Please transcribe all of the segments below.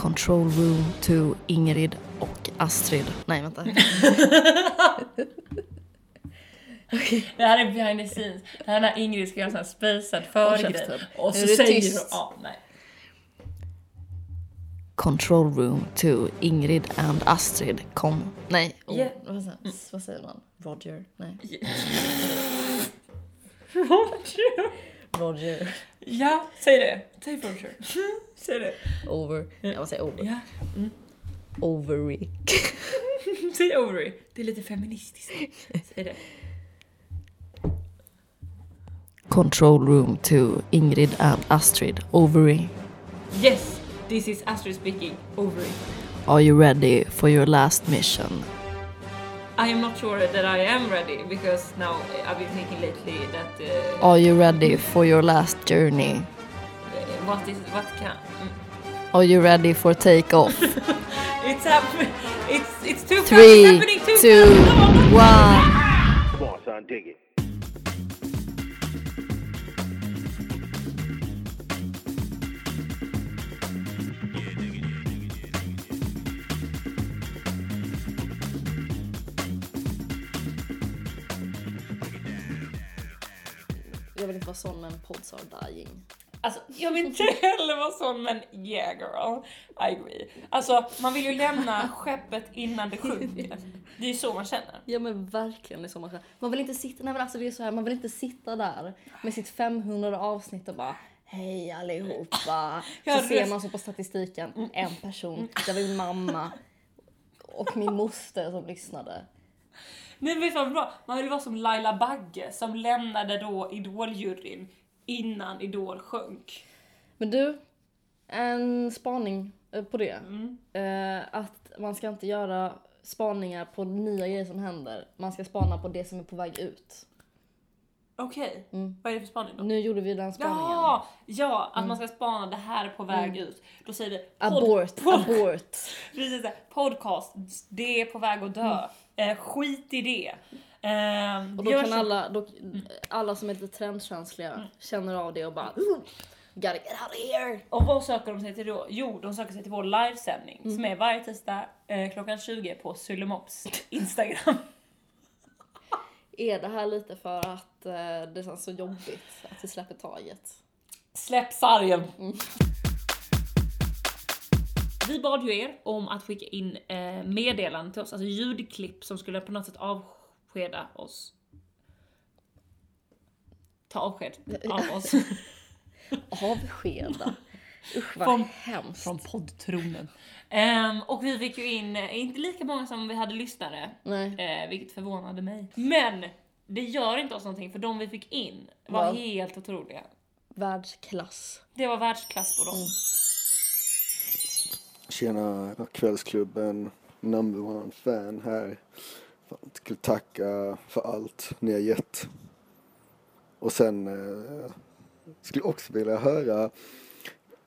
Control room to Ingrid och Astrid. Nej vänta. Det här är behind the scenes. Det här är när Ingrid ska göra en sån här spacad förgrej. Och så säger tyst. hon, ja, nej. Control room to Ingrid and Astrid. Kom. Nej. Oh, Yeah. vad, säger, vad säger man? Roger? Nej. Roger. Roger. Ja, säg det. Säg Roger. Säg det. Over. Jag vad säger over. Ja. Ovary. Säg ovary. Det är lite feministiskt. Säg det. Control room to Ingrid and Astrid. Ovary. Yes, this is Astrid speaking. Ovary. Are you ready for your last mission? I am not sure that I am ready because now I've been thinking lately that uh, Are you ready for your last journey? what is what can mm. Are you ready for take-off? it's happening. It's it's too fast. It's happening too two, fast. No, no. one. Come on, son, dig it. Vara sån men pods are dying. Alltså, jag vill inte heller vara sån men yeah girl, I agree. Alltså man vill ju lämna skeppet innan det sjunker. Det är ju så man känner. Ja men verkligen det är så man känner. Man vill inte sitta, nej men alltså det är så här, man vill inte sitta där med sitt 500 avsnitt och bara Hej allihopa. Så ser man så på statistiken, en person, det var min mamma och min moster som lyssnade. Men vet du vad bra? Man vill vara som Laila Bagge som lämnade då Idoljuryn innan Idol sjönk. Men du, en spaning eh, på det. Mm. Eh, att man ska inte göra spaningar på nya grejer som händer. Man ska spana på det som är på väg ut. Okej, vad är det för spaning då? Nu gjorde vi den spaningen. Ja, ja, att man ska spana det här är på väg ut. Då säger vi Abort, abort. Precis, podcast, det är på väg att dö. Eh, skit i det. Eh, Och då kan alla, då, alla som är lite trendkänsliga känner av det och bara "Ooh, Gotta get out of here! Och vad söker de sig till då? Jo, de söker sig till vår livesändning som är varje tisdag eh, klockan 20 på Sylemops Instagram. Är det här lite för att eh, det känns så jobbigt att vi släpper taget? Släpp sargen! Vi bad ju er om att skicka in eh, meddelanden till oss, alltså ljudklipp som skulle på något sätt avskeda oss. Ta avsked av oss. Avskeda. Usch vad Från- hemskt. Från poddtronen. Ehm, och vi fick ju in, eh, inte lika många som vi hade lyssnare, eh, vilket förvånade mig. Men det gör inte oss någonting för de vi fick in var Vad? helt otroliga. Världsklass. Det var världsklass på dem. Tjena kvällsklubben, number one fan här. Fan, skulle tacka för allt ni har gett. Och sen eh, skulle också vilja höra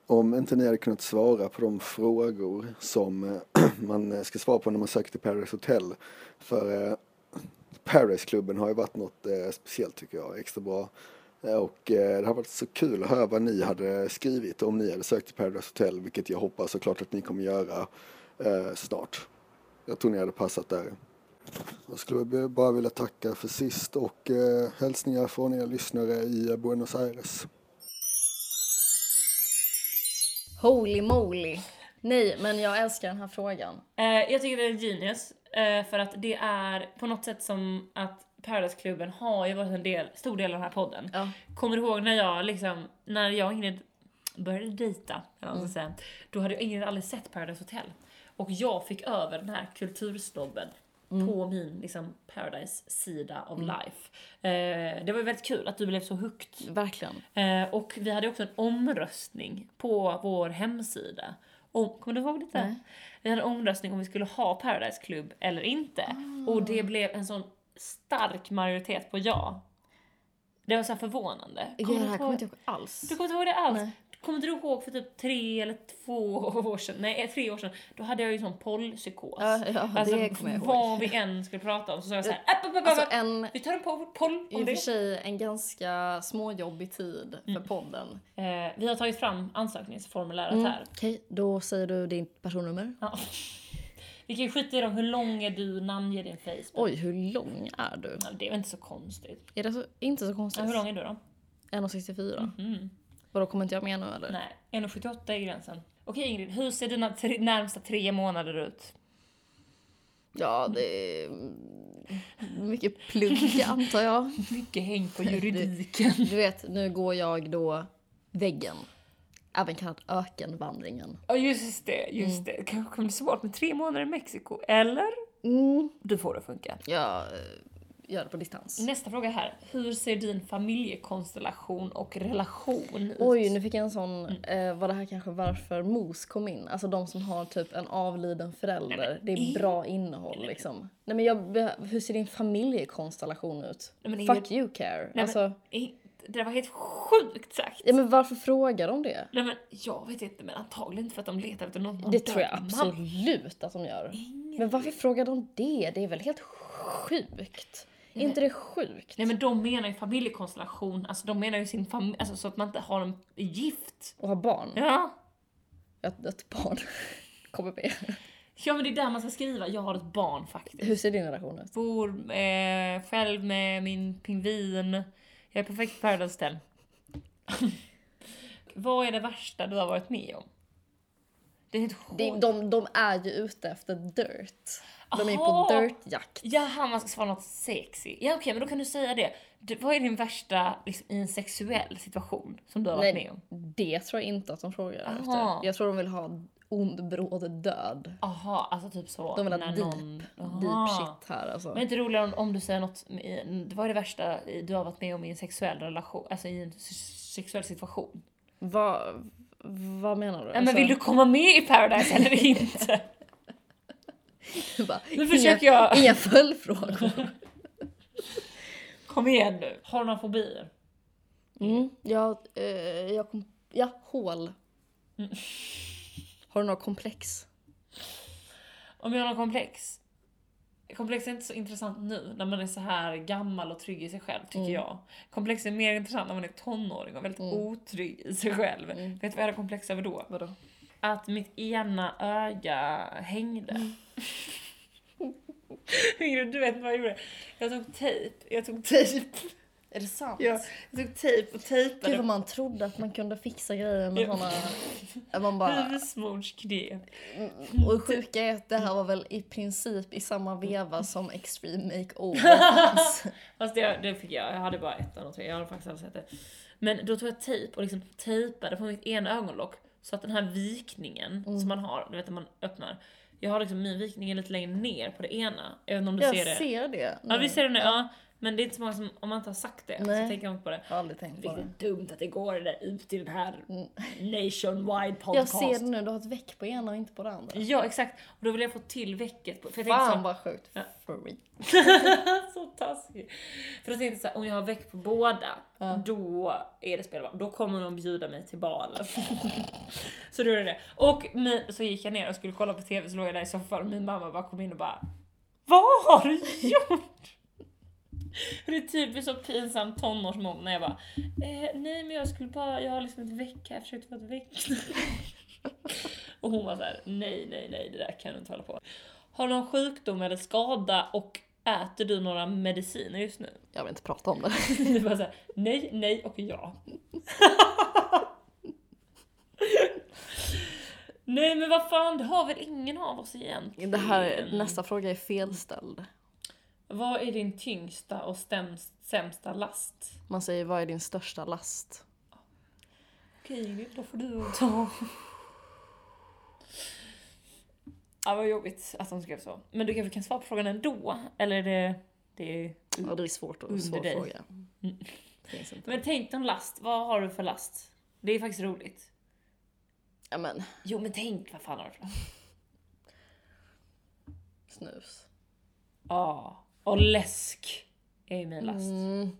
om inte ni hade kunnat svara på de frågor som eh, man eh, ska svara på när man söker till Paradise Hotel. För eh, Paradise-klubben har ju varit något eh, speciellt tycker jag, extra bra. Och eh, det har varit så kul att höra vad ni hade skrivit om ni hade sökt till Paradise Hotel, vilket jag hoppas såklart att ni kommer göra eh, snart. Jag tror ni hade passat där. Jag skulle bara vilja tacka för sist och eh, hälsningar från er lyssnare i Buenos Aires. Holy moly. Nej, men jag älskar den här frågan. Eh, jag tycker det är genius, eh, för att det är på något sätt som att Paradise-klubben har ju varit en del, stor del av den här podden. Ja. Kommer du ihåg när jag liksom, när jag och Ingrid började dejta, eller ska säga, då hade Ingrid aldrig sett Paradise Hotel. Och jag fick över den här kultursnobben på min liksom, Paradise-sida of life. Eh, det var ju väldigt kul att du blev så hooked. Verkligen. Eh, och vi hade också en omröstning på vår hemsida. Om, kommer du ihåg detta? Nej. Vi hade en omröstning om vi skulle ha Paradise Club eller inte. Och det blev en sån stark majoritet på ja. Det var så här förvånande. Ja, Kommer det du kommer inte ihåg alls. Du kommer inte ihåg det alls? Nej. Kommer du ihåg för typ tre eller två år sedan, nej tre år sedan, då hade jag ju sån pollpsykos. Ja, ja, alltså det kommer jag ihåg. vad vi än skulle prata om så sa jag såhär, app, app, app, Alltså en, vi tar en poll, poll i om och för sig en ganska småjobbig tid för podden. Eh, vi har tagit fram ansökningsformuläret Mm. här. Okej, då säger du ditt personnummer. Ja. Vi kan ju skita i dem, hur lång är du, namnge din Facebook. Oj, hur lång är du? Ja, Det är väl inte så konstigt. Är det så, inte så Ja, konstigt? hur lång är du då? 1,64. Mm. Vadå, kommer inte jag med nu eller? Nej, 1,78 är gränsen. Okej Ingrid, hur ser dina tre, närmsta tre månader ut? Ja, det är mycket plugg antar jag. Mycket häng på juridiken. Du vet, nu går jag då väggen. Även kallad ökenvandringen. Ja just det, just det. Det kanske kommer bli svårt med tre månader i Mexiko, eller? Mm. Du får det funka. Jag eh, gör det på distans. Nästa fråga här. Hur ser din familjekonstellation och relation ut? Oj, nu fick jag en sån, eh, var det här kanske varför mos kom in? Alltså de som har typ en avliden förälder. Det är bra innehåll liksom. Nej men jag, hur ser din familjekonstellation ut? Nej, men Fuck Ingrid- you care. men- alltså, Eh, Det där var helt sjukt sagt. ja men varför frågar de det? Nej men jag vet inte, men antagligen inte för att de letar efter någon Det tror jag man. absolut att de gör. Men varför frågar de det? Det är väl helt sjukt? Är inte det sjukt? Nej men de menar ju familjekonstellation, alltså de menar ju sin familj, alltså så att man inte har en gift. Och ha barn? Ja. Ett, ett barn kommer med. Ja men det är där man ska skriva, jag har ett barn faktiskt. Hur ser din relation ut? Bor eh, själv med min pingvin. Jag är perfekt Paradise Hotel. Vad är det värsta du har varit med om? Det är helt Det, sjukt. de, de är ju ute efter dirt. De är ju på Aha! dirtjakt. Jaha, man ska svara något sexy. Ja okej, men då kan du säga det. Du, vad är din värsta liksom, i en sexuell situation som du har varit med Nej, om? det tror jag inte att de frågar Aha. efter. Jag tror de vill ha ond, bråd död. Aha, alltså typ så. De vill ha deep, någon- deep shit här alltså. Men inte roligare om, om du säger något, vad är det värsta du har varit med om i en sexuell relation, alltså i en sexuell situation? Vad, vad menar du? Ja, men vill du Alltså, komma med i Paradise eller inte? bara, Nu försöker inga, jag. Inga följdfrågor. Kom igen nu. Har du några fobier? Mm, jag, eh, jag kom, ja, hål. Mm. Har du några komplex? Om jag har några komplex? Komplex är inte så intressant nu när man är så här gammal och trygg i sig själv tycker Mm. jag. Komplex är mer intressant när man är tonåring och väldigt Mm. otrygg i sig själv. Mm. Vet du vad jag hade komplex över då? Vadå? Att mitt ena öga hängde. Mm. Du vet vad jag gjorde? Jag tog tejp. Jag tog tejp. Är det sant? Ja, jag tog tejp och tejpade Gud vad man trodde att man kunde fixa grejer med såna... Man bara... huvudmordsknep. Och det sjuka är att det här var väl i princip i samma veva som Extreme Makeover. Fast det, det fick jag, jag hade bara ett de tre, jag hade faktiskt aldrig sett det. Men då tog jag tejp och liksom tejpade på mitt ena ögonlock så att den här vikningen Mm. som man har, du vet när man öppnar. Jag har liksom min vikning är lite längre ner på det ena. Jag vet inte om du Jag ser det? ser det. Ja vi ser det nu, ja. Men det är inte så många som, om man inte har sagt det, Nej. så tänker jag inte på det. Jag har aldrig tänkt på det. lite dumt att det går där ut i den här Mm. nationwide Jag podcast. ser det nu, du har ett väck på ena och inte på det andra. Ja exakt, och då vill jag få till väcket. På, för jag tänkte Fan så, vad sjukt. Ja. Så taskig. För då tänkte jag så här, om jag har väck på båda, Ja. då är det spelbart. Då kommer de bjuda mig till balen. så då är det det. Och så gick jag ner och skulle kolla på TV, så låg jag där i soffan och min mamma bara kom in och bara Vad har du gjort? Det är typiskt så pinsamt tonårsmobb när jag bara eh, Nej men jag skulle bara, jag har liksom ett väck här, jag försökte få ett väck. och hon var så här: nej nej nej det där kan du inte hålla på. Har du någon sjukdom eller skada och äter du några mediciner just nu? Jag vill inte prata om det. Det var såhär, nej, nej och ja. nej men vad fan, det har väl ingen av oss egentligen? det här, nästa fråga är felställd. Vad är din tyngsta och stämst, sämsta last? Man säger vad är din största last? Okej då får du ta. Ja vad jobbigt att de skrev så. Men du kanske kan svara på frågan ändå? Eller är det... det är... Ja, det är svårt att svår dig. fråga. Mm. Men tänk dig en last, vad har du för last? Det är faktiskt roligt. Ja men, Jo men tänk, vad fan har du för last? snus. Ja, och läsk är ju min last. Mm.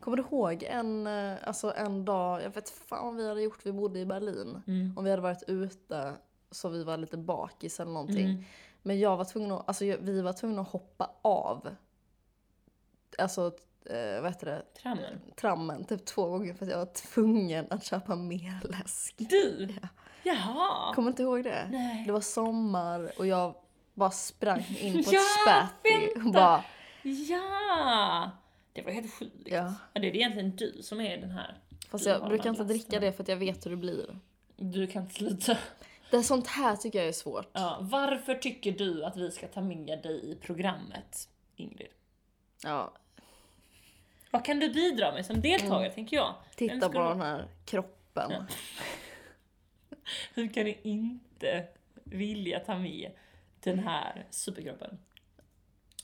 Kommer du ihåg en, eh, alltså en dag, jag vet fan vad vi hade gjort, vi bodde i Berlin. Mm. Om vi hade varit ute så vi var lite bakis eller någonting. Mm. Men jag var tvungen att, alltså vi var tvungna att hoppa av. Alltså, eh, vad heter det? Trammen. Trammen typ två gånger för att jag var tvungen att köpa mer läsk. Du? Jaha. Kommer inte ihåg det? Nej. Det var sommar och jag bara sprang in på Ja, ett späti och bara, Ja! Det var helt sjukt. Ja. Ja, det är egentligen du som är den här. fast Du jag brukar inte dricka det för att jag vet hur det blir. Du kan inte sluta. Det är sånt här tycker jag är svårt. Ja, varför tycker du att vi ska ta med dig i programmet, Ingrid? Ja, Vad kan du bidra med som deltagare, tänker jag? Mm. titta på du- den här kroppen. Ja. Hur kan ni inte vilja ta med den här superkroppen?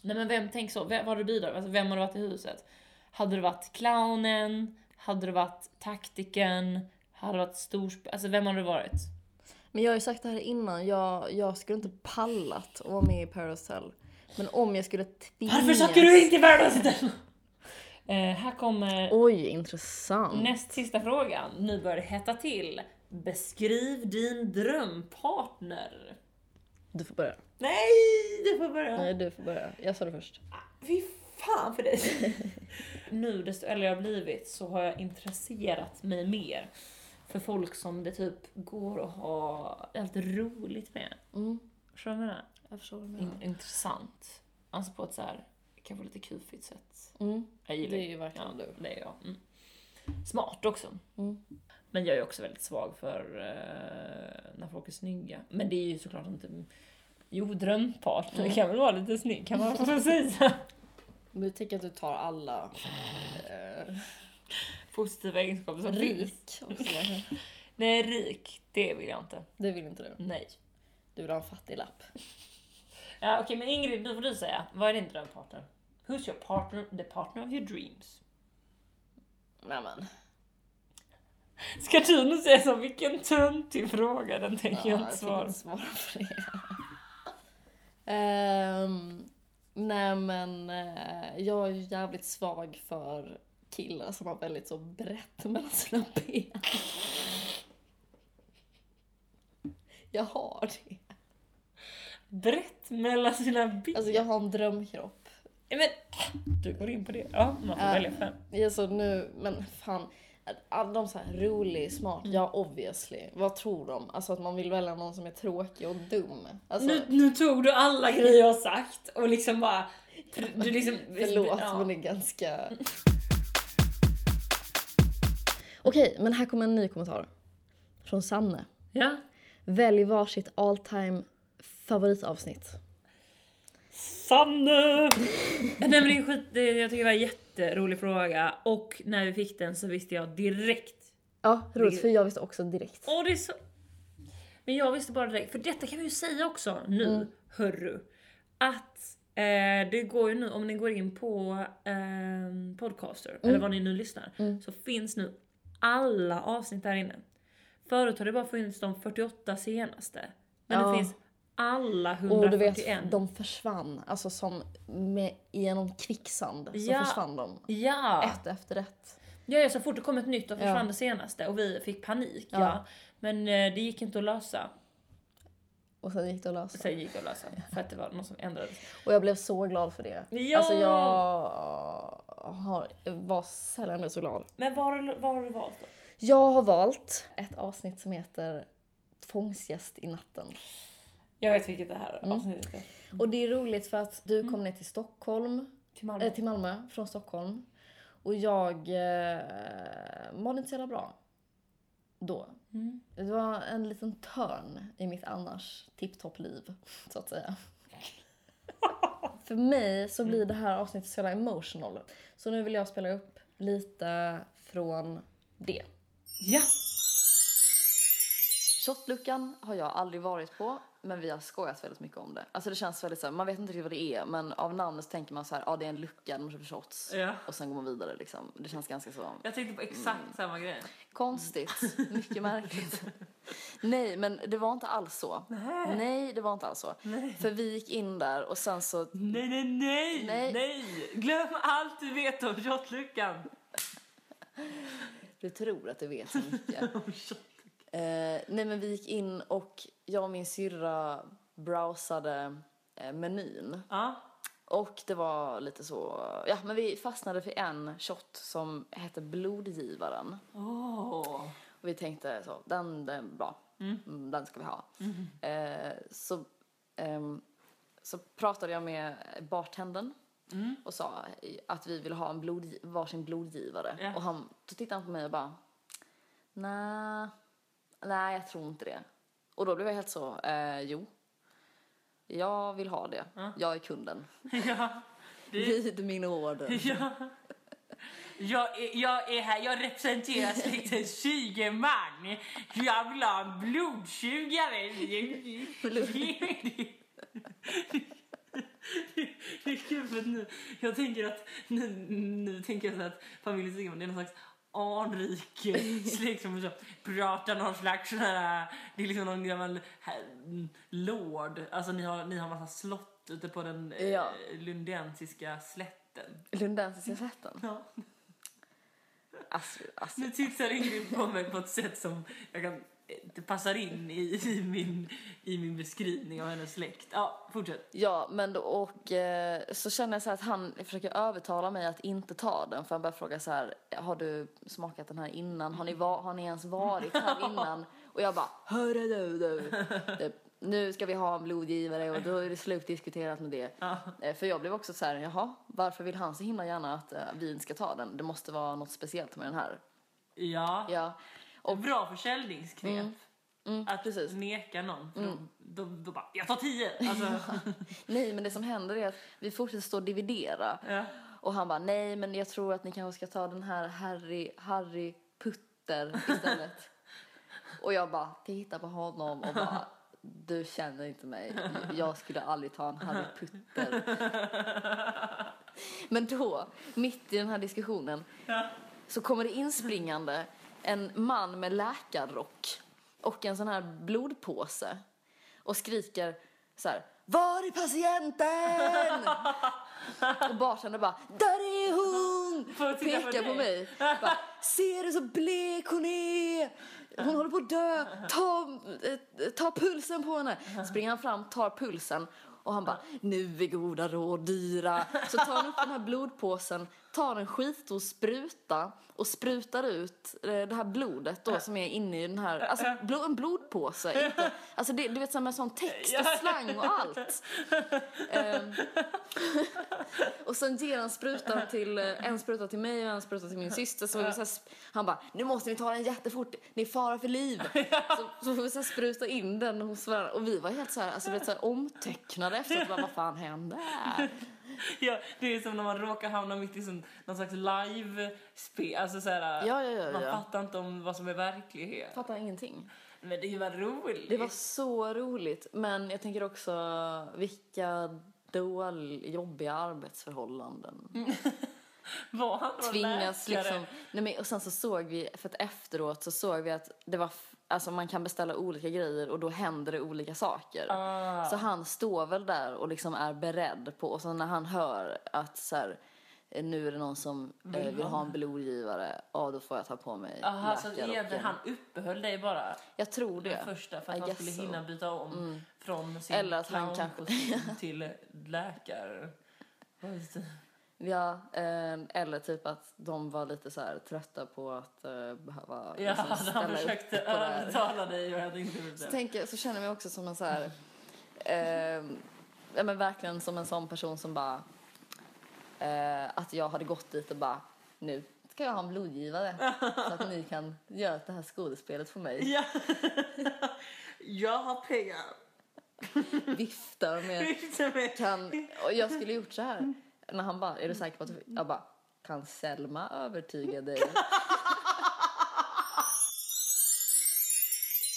Nej men vem, tänk så, vem, vad har du bidragit alltså, Vem har du varit i huset? Hade du varit clownen? Hade du varit taktiken? Hade du varit stor... Alltså vem har du varit? Men jag har ju sagt det här innan, jag, jag skulle inte pallat att vara med i Paradise Hotel. Men om jag skulle tvingas... Varför söker du inte i Paradise Hotel? eh, här kommer Oj, intressant. näst sista frågan. Nu börjar det hetta till. Beskriv din drömpartner. Du får börja. Nej, du får börja. Nej, du får börja. Jag sa det först. Fy fan för dig. nu desto äldre jag har blivit så har jag intresserat mig mer för folk som det typ går att ha helt roligt med. Mm. Förstår du vad jag menar? Jag förstår vad du In- intressant. Alltså på ett så här, kanske lite kufigt sätt. Mm. Jag gillar Det är ju verkligen ja, det är jag. Mm. Smart också. Mm. Men jag är också väldigt svag för eh, när folk är snygga. Men det är ju såklart inte... Jo, drömpartner Mm. kan väl vara lite snygg, kan man få säga. Men jag tänker att du tar alla... Eh, Positiva egenskaper som rik. Nej, rik, det vill jag inte. Det vill inte du. Nej. Du vill ha en fattig lapp. Ja, Okej, men Ingrid, nu får du säga. Vad är din drömpartner? Who's your partner, the partner of your dreams? Nej men. Ska du nu säga så? Vilken töntig fråga, den tänker jag Ja, jag inte svara på Ehm, nej men eh, jag är ju jävligt svag för killar som har väldigt så brett mellan sina ben. Jag har det. Brett mellan sina ben. Alltså jag har en drömkropp. Ja, men, du går in på det. Ja, man får Ja. välja fem. Alltså nu, men fan. De så här rolig, smart, ja obviously. Vad tror de? Alltså att man vill välja någon som är tråkig och dum. Alltså, Nu, nu tog du alla grejer jag sagt och liksom bara... Du liksom, Förlåt, ja. men det är ganska... Okej, men här kommer en ny kommentar. Från Sanne. Ja. Välj varsitt all time favoritavsnitt. Sanne! Nej men det är skit, det, jag tycker det var en jätterolig fråga och när vi fick den så visste jag direkt. Ja, roligt för jag visste också direkt. Åh det är så... Men jag visste bara direkt, för detta kan vi ju säga också nu, Mm. hörru. Att eh, det går ju nu, om ni går in på eh, Podcaster, Mm. eller var ni nu lyssnar, så finns nu alla avsnitt där inne. Förut har det bara funnits de 48 senaste. Men Ja. det finns alla Och 141. du vet, de försvann. Alltså som med, genom kvicksand så Ja. försvann de. Ja! Ett efter ett. Ja, ja, så fort det kom ett nytt och försvann Ja. det senaste och vi fick panik. Ja. Ja. Men eh, det gick inte att lösa. Och sen gick det att lösa. Sen gick det att lösa för att det var något som ändrades. Och jag blev så glad för det. Ja! Alltså jag har, var sällan så glad. Men vad vad har du valt då? Jag har valt ett avsnitt som heter Tvångsgäst i natten. Jag vet vilket det här Mm. avsnittet är. Och det är roligt för att du kom ner till Stockholm, Till Malmö. äh, till Malmö från Stockholm. Och jag eh, mådde inte så jävla bra. Då. Mm. Det var en liten törn i mitt annars tipptopp-liv, så att säga. För mig så blir det här avsnittet så jävla emotional. Så nu vill jag spela upp lite från det. Ja! Shotluckan har jag aldrig varit på, men vi har skojat väldigt mycket om det. Alltså det känns väldigt så här, man vet inte riktigt vad det är, men av namnet så tänker man så här, ja det är en lucka, de köper shots. Ja. Och sen går man vidare liksom. Det känns ganska så Jag tänkte på exakt samma grej. konstigt, mycket märkligt. Nej, men det var inte alls så. Nej, det var inte alls så. För vi gick in där och sen så, Nej, nej, nej, Nej. nej! Glöm allt du vet om shotluckan! Du tror att du vet så mycket. eh, nej men vi gick in och jag och min syrra browsade eh, menyn. Ja. Och det var lite så, ja men vi fastnade för en shot som hette Blodgivaren. Åh. Och vi tänkte så, den, den är bra. Mm, den ska vi ha. Eh, så, ehm, så pratade jag med bartendern och sa att vi ville ha en blod, varsin blodgivare. Ja. Och han, då tittade han på mig och bara, nej, nej jag tror inte det. Och då blev jag helt så, eh, jo. Jag vill ha det. Jag är kunden. Ja. Det, Lyd min order. ja. Jag är, jag är här, jag representerar släkten Sygeman. Jag vill ha en blodsugare. Det är kul för att nu, jag tänker att, nu, nu tänker jag så att familjen Sygeman är någon slags anrik släkt som så pratar någon slags sån här, det är liksom någon gammal här, mm, lord. Alltså ni har, ni har massa slott ute på den eh, Ja. lundensiska slätten. Lundensiska slätten. Ja. Alltså, alltså. Nu tittar Ingrid på mig på ett sätt som jag kan, det passar in i, i, min, i min beskrivning av hennes släkt. Ja, fortsätt. Ja, men då, och eh, så känner jag så att han försöker övertala mig att inte ta den. För han börjar fråga så här, har du smakat den här innan? Har ni, va, har ni ens varit här innan? Och jag bara, hörru du, du. Det, nu ska vi ha en blodgivare och då är det slutdiskuterat med det. Eh, för jag blev också så här, jaha, varför vill han så himla gärna att eh, vi ska ta den? Det måste vara något speciellt med den här. Ja. Ja, Och bra försäljningsknep. mm, att precis. neka någon. För då, då, då bara, jag tar tio! Alltså, Nej, men det som händer är att vi fortsätter stå och dividera. Ja. Och han bara, nej men jag tror att ni kanske ska ta den här Harry, Harry Putter istället. och jag bara tittar på honom och bara, du känner inte mig. Jag skulle aldrig ta en Harry Putter. men då, mitt i den här diskussionen, så kommer det inspringande en man med läkarrock och en sån här blodpåse och skriker så här Var är patienten? och bartendern bara Där är hon! På Pekar på, dig? mig. Bara, Ser du så blek hon är? Hon håller på att dö. Ta, eh, ta pulsen på henne. Springer han fram, tar pulsen och han bara, nu är goda råd dyra. Så tar han upp den här blodpåsen, tar en skitstor spruta och sprutar ut eh, det här blodet då som är inne i den här, alltså blo, en blodpåse. Inte, alltså det, du vet så med sån text och slang och allt. Ehm, och sen ger han sprutan till, eh, en spruta till mig och en spruta till min syster. Så vi så här, han bara, nu måste ni ta den jättefort, det är fara för liv. Så, så får vi så här spruta in den hos varandra. Och vi var helt så här, alltså, vet, så här omtöcknade efteråt. Bara, Vad fan hände? ja, det är som när man råkar hamna mitt i sån, någon slags live-spel. Alltså så här, Ja, ja, ja, man fattar inte om vad som är verklighet. Fattar ingenting. Men det bara roligt. Det var så roligt. Men jag tänker också vilka dåliga, jobbiga arbetsförhållanden. Var han då tvingas läkare? liksom... Nej men, och sen så såg vi, för att efteråt så såg vi att det var, alltså man kan beställa olika grejer och då händer det olika saker. Ah. Så han står väl där och liksom är beredd på, och så när han hör att så här, eh, nu är det någon som vill, eh, vill ha en blodgivare, ja då får jag ta på mig Jaha, så egentligen han uppehöll dig bara Jag tror det. den första för att I han skulle so. hinna byta om från sin Eller att han kanske- till läkare. Ja, eh, eller typ att de var lite så här trötta på att eh, behöva Ja, liksom han ställa upp försökte på det här. övertala dig och jag gjort Så, tänker, så känner jag mig också som en så här... Eh, ja, men verkligen som en sån person som bara... Eh, att jag hade gått dit och bara... Nu ska jag ha en blodgivare så att ni kan göra det här skådespelet för mig. Ja. jag har pengar. Vifta med... Kan, och jag skulle gjort så här. När han bara, är du säker på att du... Jag bara, kan Selma övertyga dig?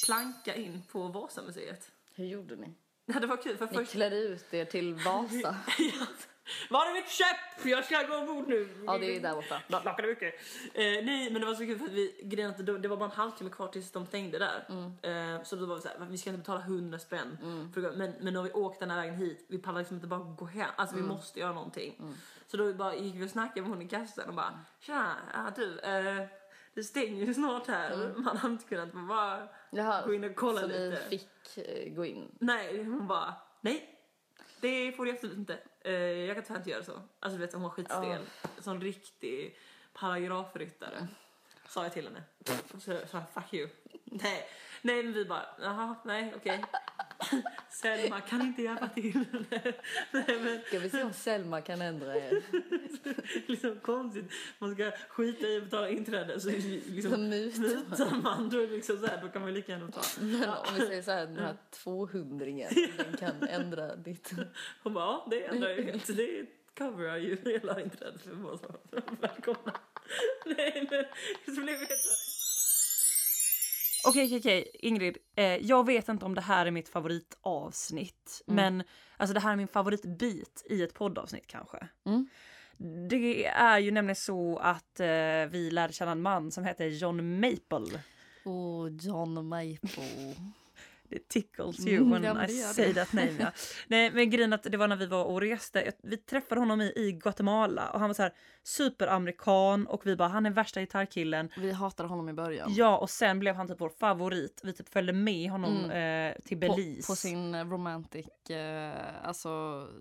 Planka in på Vasamuseet. Hur gjorde ni? Ja, det var kul för Ni först... klädde ut er till Vasa. Var är mitt käpp? Jag ska gå ombord nu. Ja, det är där borta. Blackade mycket. Eh, nej men det var så kul för att vi, grejen att det, det var bara en halvtimme kvar tills de stängde där. Eh, så då var vi såhär, vi ska inte betala 100 spänn. För, att gå- men, men när vi åkt den här vägen hit, vi pallar liksom inte bara gå hem. Alltså vi måste göra någonting. Så då bara gick vi och snackade med hon i kassan och bara, tja, ja, du, eh, det stänger ju snart här. Man hade inte kunnat bara Jaha, gå in och kolla så lite. ni fick eh, gå in? Nej, hon bara, nej. Det får du absolut inte. Eh, jag kan tyvärr inte göra så. Alltså du vet, hon var skitstel. Sån riktig paragrafryttare. Sa jag till henne. Så sa jag, fuck you. Nej, nej men vi bara, jaha, nej, okej. Selma kan inte hjälpa till. nej men Ska vi se om Selma kan ändra er? liksom konstigt. Man ska skita i att betala inträde så liksom mutar man. Då, liksom så här, då kan man lika gärna ta. Men om vi säger så här, den här 200 den kan ändra ditt... Hon bara, ja det ändrar ju helt. Det coverar ju hela inträdet för. Välkomna. Nej men, så blev det så. Okej, okej, okej, Ingrid. Eh, jag vet inte om det här är mitt favoritavsnitt, men alltså det här är min favoritbit i ett poddavsnitt kanske. Mm. Det är ju nämligen så att eh, vi lärde känna en man som heter John Maple. Oh, John Maple. Det tickles you Mm, when men I say that name. Ja. Nej, men grejen att det var när vi var och reste. Vi träffade honom i, i Guatemala och han var så här superamerikan och vi bara han är värsta gitarrkillen. Vi hatade honom i början. Ja och sen blev han typ vår favorit. Vi typ följde med honom Mm. eh, till på, Belize. på sin eh, romantic, eh, alltså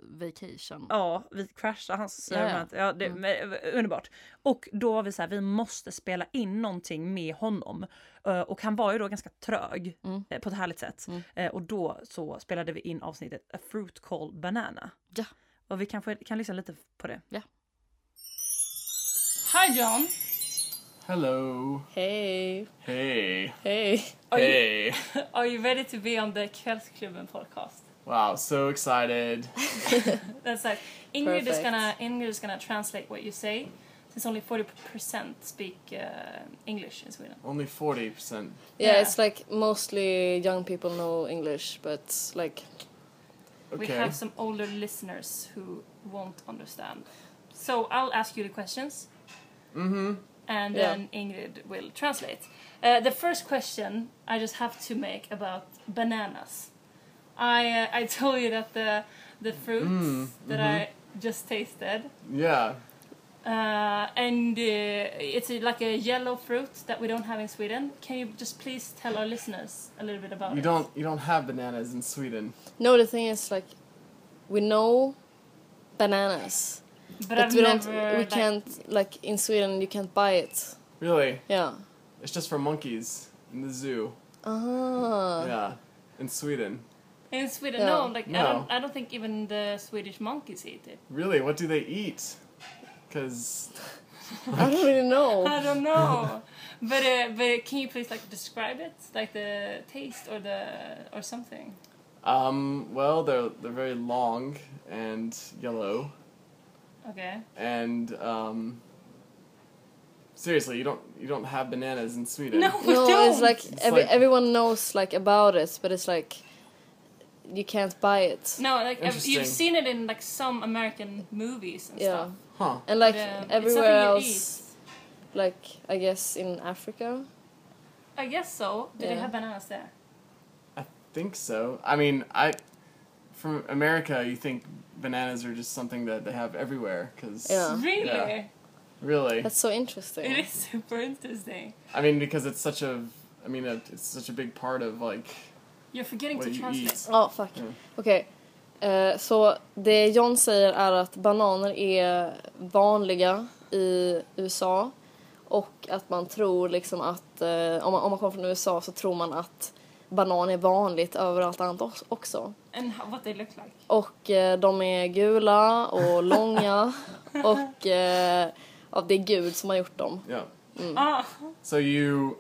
vacation. Ja, vi crashade hans Ja, ja. romant- ja, det, Mm. men, eh, Underbart. Och då var vi så här, vi måste spela in någonting med honom. Eh, och han var ju då ganska trög Mm. eh, på ett härligt sätt. Mm. Eh, och då så spelade vi in avsnittet A Fruit Called Banana. Ja. Och vi kanske kan lyssna lite på det. Ja. Hi John! Hello. Hej, Hey. hej. Hey. Are you ready to be on the Kvällsklubben podcast? Wow, so excited. That's like Ingrid is Perfect. gonna Ingrid is gonna translate what you say since only 40% speak uh, English in Sweden. Only 40%. Yeah, Yeah. it's like mostly young people know English, but like We have some older listeners who won't understand. So I'll ask you the questions Mm-hmm. and Yeah. then Ingrid will translate. Uh, the first question I just have to make about bananas. I uh, I told you that the the fruit Mm, that mhm. I just tasted Yeah. Uh, and uh, it's a, like a yellow fruit that we don't have in Sweden. Can you just please tell our listeners a little bit about You it? don't you don't have bananas in Sweden. no. The thing is, like we know bananas, but, but, I've we don't. we like- can't like in Sweden. You can't buy it. Really? Yeah. It's just for monkeys in the zoo. Ah. Yeah. In Sweden. In Sweden, Yeah. no. Like I don't. I don't think even the Swedish monkeys eat it. Really? What do they eat? Cuz I don't really know. I don't know. but uh, but can you please like describe it, like the taste or the or something? um well, they're they're very long and yellow Okay. and um Seriously, you don't you don't have bananas in Sweden. No, we no, don't. it's like, It's every, like- everyone knows like about it, but it's like you can't buy it. no, like I've- you've seen it in like some American movies and Yeah. stuff. Huh. And like But, um, everywhere something you else, like I guess in Africa. I guess so. Do they have bananas there? I think so. I mean, I from America, you think bananas are just something that they have everywhere because Yeah. Really? Yeah. really. That's so interesting. It is super interesting. I mean, because it's such a I mean, a, it's such a big part of like You're forgetting what to translate. Ja, fuck. Mm. Okej. Eh, så det John säger är att bananer är vanliga i USA och att man tror liksom att eh, om, man, om man kommer från USA så tror man att banan är vanligt överallt annat också. And how, what they look like. Och eh, de är gula och långa och eh, ja, det är Gud som har gjort dem. Yeah. Ah, So you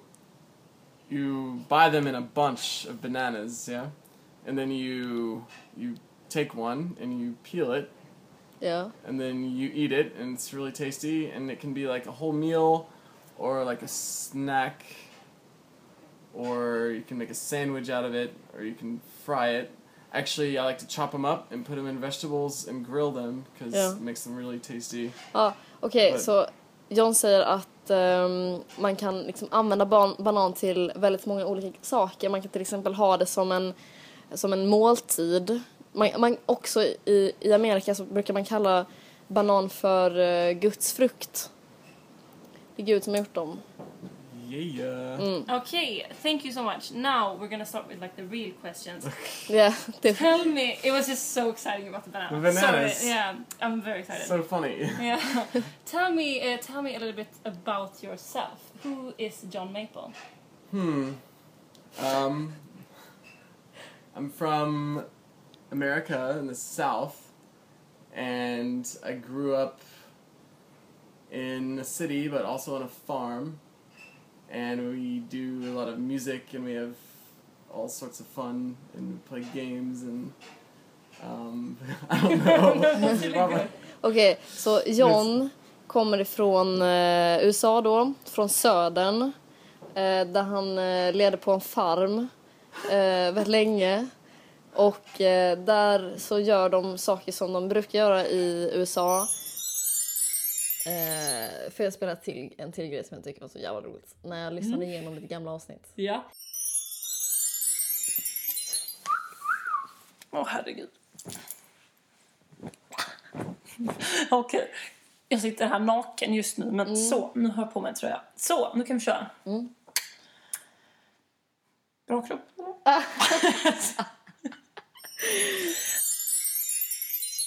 you buy them in a bunch of bananas, yeah, and then you you take one and you peel it Ja. and then you eat it and it's really tasty and it can be like a whole meal or like a snack or you can make a sandwich out of it or you can fry it actually, I like to chop them up and put them in vegetables and grill them because Yeah. it makes them really tasty. Ja, okej, Vad- så John säger att ehm, man kan liksom använda ban- banan till väldigt många olika saker. Man kan till exempel ha det som en, som en måltid. Man, man, också i, i Amerika så brukar man kalla banan för eh, uh, Guds frukt. Det är Gud som har gjort dem. Yeah. Okay, thank you so much. Now we're gonna start with like the real questions. yeah. Tell me, it was just so exciting about the banana. The bananas. Sorry, yeah, I'm very excited. So funny. yeah, tell me, uh, tell me a little bit about yourself. Who is John Maple? Hmm. Um, I'm from America in the South, and I grew up in a city, but also on a farm. And we do a lot of music, and we have all sorts of fun, and we play games, and um, I don't know. Okej, så John kommer ifrån eh, USA då, från södern. Eh, där han eh, levde på en farm eh, väldigt länge. Och eh, där så gör de saker som de brukar göra i USA. Eh, får jag spela till, en till grej som jag tycker var så jävla roligt? När jag lyssnade igenom lite gamla avsnitt. Ja. Åh herregud. Okej. Jag sitter här naken just nu, men så, nu har jag på mig en tröja. Så, nu kan vi köra. Mm. Bra kropp.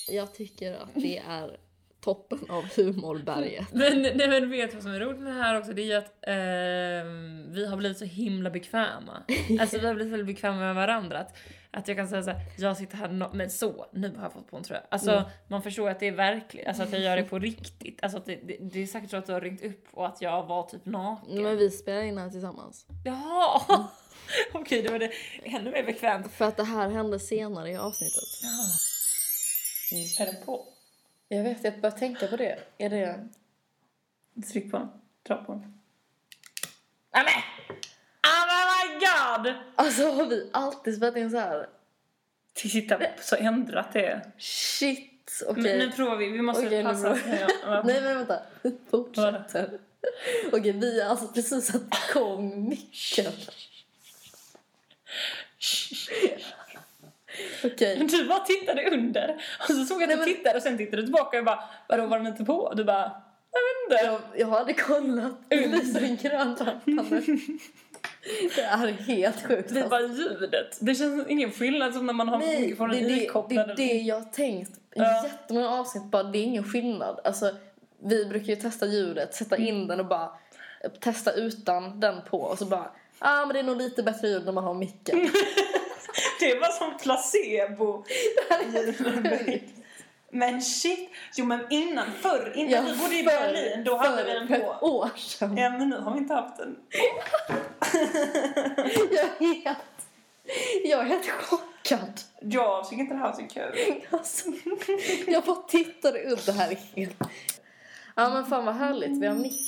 Jag tycker att det är toppen av humorberget. Men, nej, men vet vad som är roligt med det här också? Det är ju att ehm, vi har blivit så himla bekväma. Alltså vi har blivit väldigt bekväma med varandra. Att, att jag kan säga så här, jag sitter här na- men så, nu har jag fått på en tröja. Alltså Mm. man förstår att det är verkligt, alltså att jag gör det på riktigt. Alltså att det, det, det är säkert så att du har ringt upp och att jag var typ naken. Men vi spelar in här tillsammans. Jaha! Okej, då var det ännu mer bekvämt. För att det här hände senare i avsnittet. Är den på? Jag vet, jag börjar tänka på det. Är det... Tryck på den. Dra på den. Nämen! Oh my god! Alltså har vi alltid spelat in så här? Titta så ändrat det är. Shit, okej. Men nu provar vi, vi måste nu passa. provar Ja, ja. Nej men vänta, vi fortsätter. Okej, vi har alltså precis satt igång micken. Okej. Men du bara tittade under och så såg jag att Nej, du men- tittade och sen tittade du tillbaka och bara vadå var den inte på? Och du bara jag vet inte. Jag, jag hade kollat, det lyser en grön lampa. Det är helt sjukt. Det är alltså. bara ljudet. Det känns ingen skillnad som när man har Nej, det, mikrofonen det, det ikopplad. är det jag har tänkt Ja. jättemånga avsnitt. Bara, det är ingen skillnad. Alltså, vi brukar ju testa ljudet, sätta in den och bara testa utan den på. Och så bara, ah, men det är nog lite bättre ljud när man har micken. Det var som placebo. Men shit! Jo men innan, förr, innan Ja, vi bodde i för- Berlin, då hade för- vi den För på. år sedan. Ja men nu har vi inte haft den. Jag är helt, jag är helt chockad. Jag tycker inte det här var så kul. Alltså, jag bara tittade upp. Det här är helt... Ja men fan vad härligt. Vi har mick.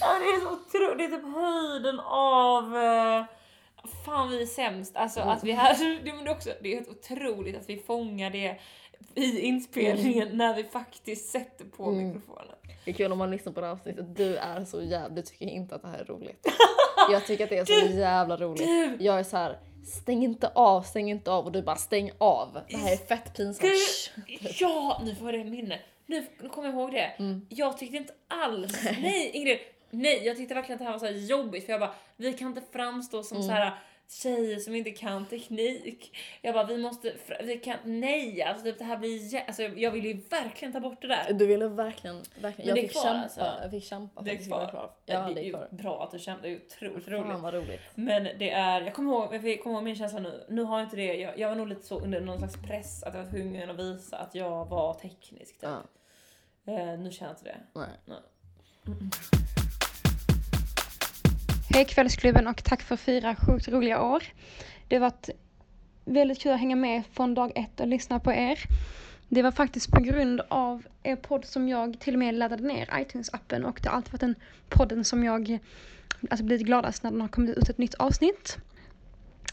Ja, det är så otroligt. Det är typ höjden av... fan, vi är sämst. Alltså att vi här... Det, men också, det är helt otroligt att vi fångar det i inspelningen när vi faktiskt sätter på mikrofonen. Det är kul om man lyssnar på det här avsnittet. Du är så jävla... Du tycker inte att det här är roligt. Jag tycker att det är så jävla roligt. du. Jag är så här. Stäng inte av, stäng inte av. Och du bara stäng av. Det här är fett pinsamt. Du, ja, nu får jag det minne. Nu nu kommer jag ihåg det. Jag tyckte inte alls... Nej, Ingrid. Nej, jag tyckte verkligen att det här var så jobbigt för jag bara, vi kan inte framstå som så här tjejer som inte kan teknik. Jag bara, vi måste, vi kan, nej, alltså typ det här blir, alltså jag vill ju verkligen ta bort det där. Du ville verkligen, verkligen. Men jag det är fick kvar, kämpa. alltså. Jag fick kämpa Det är det vara kvar. Ja, det det är är ju kvar. bra att du kände, det är otroligt roligt. Fan vad roligt. Men det är, jag kommer ihåg, jag kommer ihåg min känsla nu. Nu har jag inte det, jag, jag var nog lite så under någon slags press att jag var tvungen att visa att jag var teknisk. Typ. Ja, Eh, nu känner jag inte det. nej. Nej. Hej kvällsklubben och tack för fyra sjukt roliga år. Det har varit väldigt kul att hänga med från dag ett och lyssna på er. Det var faktiskt på grund av er podd som jag till och med laddade ner iTunes-appen och det har alltid varit den podden som jag alltså blivit gladast när den har kommit ut ett nytt avsnitt.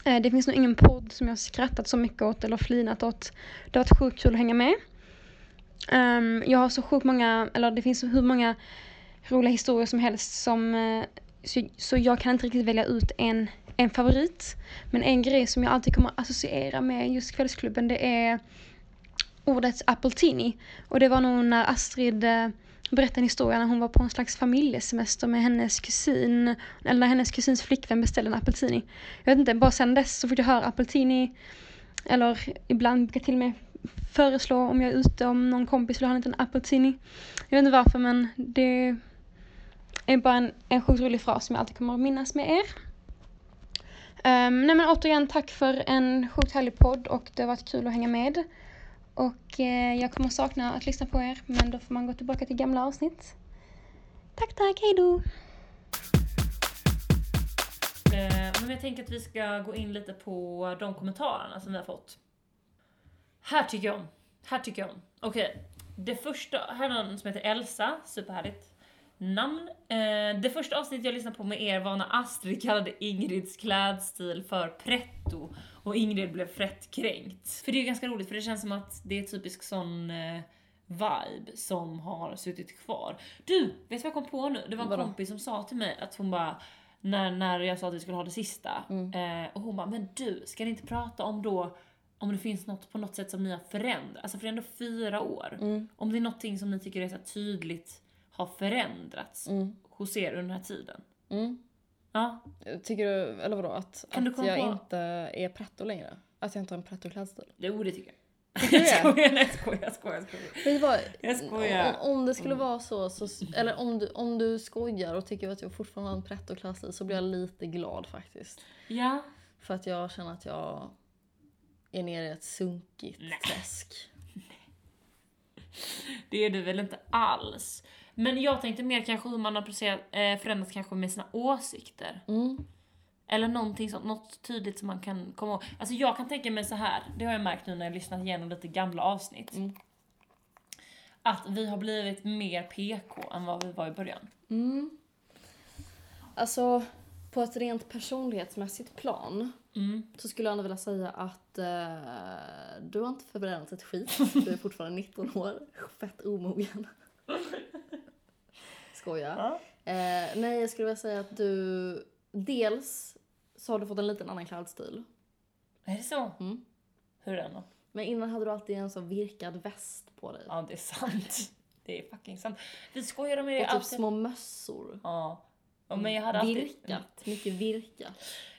Eh, det finns nog ingen podd som jag har skrattat så mycket åt eller flinat åt. Det har varit sjukt kul att hänga med. Ehm, jag har så sjukt många, eller det finns hur många roliga historier som helst som, eh, så, så jag kan inte riktigt välja ut en, en favorit. Men en grej som jag alltid kommer associera med just kvällsklubben det är ordet appletini. Och det var nog när Astrid eh, berättade en historia när hon var på en slags familjesemester med hennes kusin, eller när hennes kusins flickvän beställde en appletini. Jag vet inte, bara sen dess så fort jag hör appletini, eller ibland brukar jag till och med föreslå om jag är ute om någon kompis vill ha en liten appletini. Jag vet inte varför men det är bara en, en sjukt rolig fras som jag alltid kommer att minnas med er. Um, nej men återigen tack för en sjukt härlig podd och det har varit kul att hänga med. Och eh, jag kommer sakna att lyssna på er men då får man gå tillbaka till gamla avsnitt. Tack tack, hejdå! Eh, men jag tänker att vi ska gå in lite på de kommentarerna som vi har fått. Här tycker jag om. Här tycker jag om. Okej. Det första, här är någon som heter Elsa, superhärligt namn. Eh, det första avsnittet jag lyssnade på med er var när Astrid kallade Ingrids klädstil för pretto och Ingrid blev fett kränkt. För det är ganska roligt för det känns som att det är typisk sån eh, vibe som har suttit kvar. Du, vet du vad jag kom på nu? Det var en Vadå? kompis som sa till mig att hon bara när, när jag sa att vi skulle ha det sista Mm. eh, och hon bara men du, ska ni inte prata om då om det finns något på något sätt som ni har förändrat? Alltså för det är ändå fyra år. Mm. Om det är någonting som ni tycker är så tydligt har förändrats Mm. hos er under den här tiden. Mm. Ja, Tycker du, eller vadå, att, Kan att jag på- inte är pretto längre? Att jag inte har en pretto-klädstil? jo det tycker jag. Jag skojar, nej, jag skojar, jag skojar, jag skojar. Jag skojar. Om, om det skulle vara så, så eller om du, om du skojar och tycker att jag fortfarande har en pretto-klädstil så blir jag lite glad faktiskt. Ja, För att jag känner att jag är nere i ett sunkigt Nej. träsk. det är du väl inte alls. Men jag tänkte mer kanske hur man har eh, förändrats kanske med sina åsikter. Mm. Eller någonting sånt, något tydligt som man kan komma ihåg. Alltså jag kan tänka mig så här, det har jag märkt nu när jag lyssnat igenom lite gamla avsnitt. Mm. Att vi har blivit mer PK än vad vi var i början. Mm. Alltså, på ett rent personlighetsmässigt plan Mm. så skulle jag ändå vilja säga att eh, du har inte förbrännt ett skit. Du är fortfarande 19 år, fett omogen. Skoja. Eh, nej, jag skulle vilja säga att du... Dels så har du fått en liten annan klädstil. Är det så? Mm. Hur är den då? Men innan hade du alltid en så virkad väst på dig. Ja, det är sant. Det är fucking sant. Vi skojar om det Och typ alltid. små mössor. Ja. Ja, Men jag hade alltid... Virkat. Mycket virkat.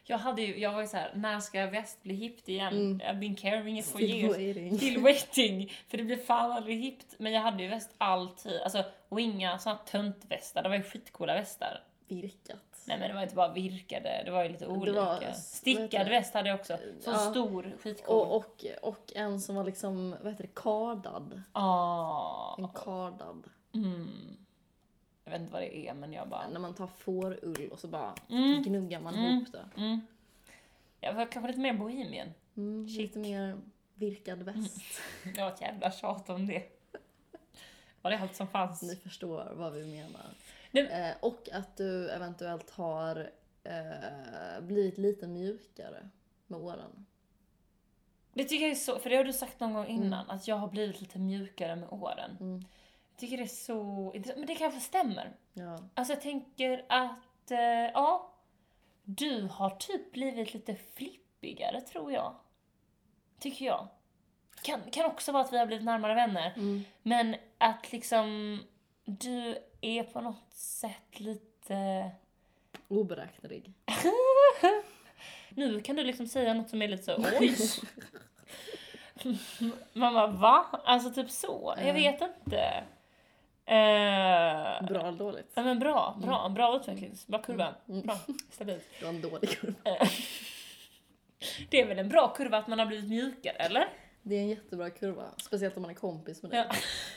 Jag, hade ju, jag var ju såhär, när ska väst bli hippt igen? Mm. I've been carrying it for Still years. waiting. Still waiting. För det blir fan aldrig hippt. Men jag hade ju väst alltid. Alltså, och inga såna töntvästar. Det var ju skitcoola västar. Virkat. Nej men det var inte bara virkade, det var ju lite olika. var- Stickad väst hade jag också. Så Ja. stor, skitcool. Och, och, och en som var liksom, vad heter det, kardad. Ah. En kardad. Mm. Jag vet inte vad det är men jag bara... När man tar fårull och så bara Mm. gnuggar man Mm. ihop det. Mm. Jag var kanske lite mer bohemian. Mm, Chic. lite mer virkad väst. Det var ett jävla tjat om det. Var det allt som fanns? Ni förstår vad vi menar. Nej. Eh, och att du eventuellt har eh, blivit lite mjukare med åren. Det tycker jag är så, för det har du sagt någon gång innan, att jag har blivit lite mjukare med åren. Mm. Tycker det är så intressant, men det kanske stämmer. Ja. Alltså jag tänker att, eh, ja, du har typ blivit lite flippigare tror jag. Tycker jag. Kan, kan också vara att vi har blivit närmare vänner. Mm. Men att liksom, du är på något sätt lite... Oberäknelig. Nu kan du liksom säga något som är lite så, oj. Man bara, va? Alltså typ så. Jag vet inte. Eh, Bra eller dåligt? Ja men bra, bra, bra utveckling. Bra kurva. Mm. Bra, stabilt. Det var en dålig kurva. Eh, Det är väl en bra kurva att man har blivit mjukare, eller? Det är en jättebra kurva. Speciellt om man är kompis med dig.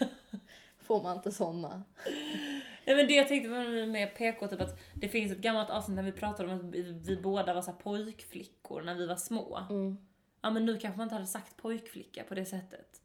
Ja. Får man inte såna. Nej men det jag tänkte med, PK, typ att det finns ett gammalt avsnitt när vi pratade om att vi, vi båda var så pojkflickor när vi var små. Mm. Ja men nu kanske man inte hade sagt pojkflicka på det sättet.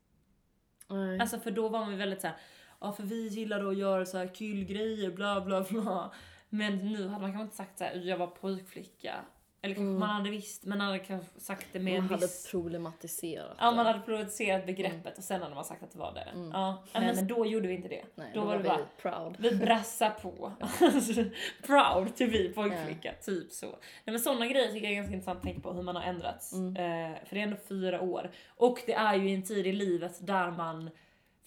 Nej. Alltså för då var man ju väldigt så här, ja för vi gillade att göra så här killgrejer, bla bla bla. Men nu hade man kanske inte sagt så här, jag var pojkflicka. Eller kanske man hade visst, men man hade kanske sagt det med Man en hade viss... problematiserat Ja, man det. hade problematiserat begreppet och sen hade man sagt att det var det. Mm. Ja, men, men då gjorde vi inte det. Nej, då, var det bara, proud. vi brassar på. Proud to be pojkflicka, typ så. Nej, men sådana grejer tycker jag är ganska intressant att tänka på hur man har ändrats. Mm. Eh, för det är ändå fyra år. Och det är ju i en tid i livet där man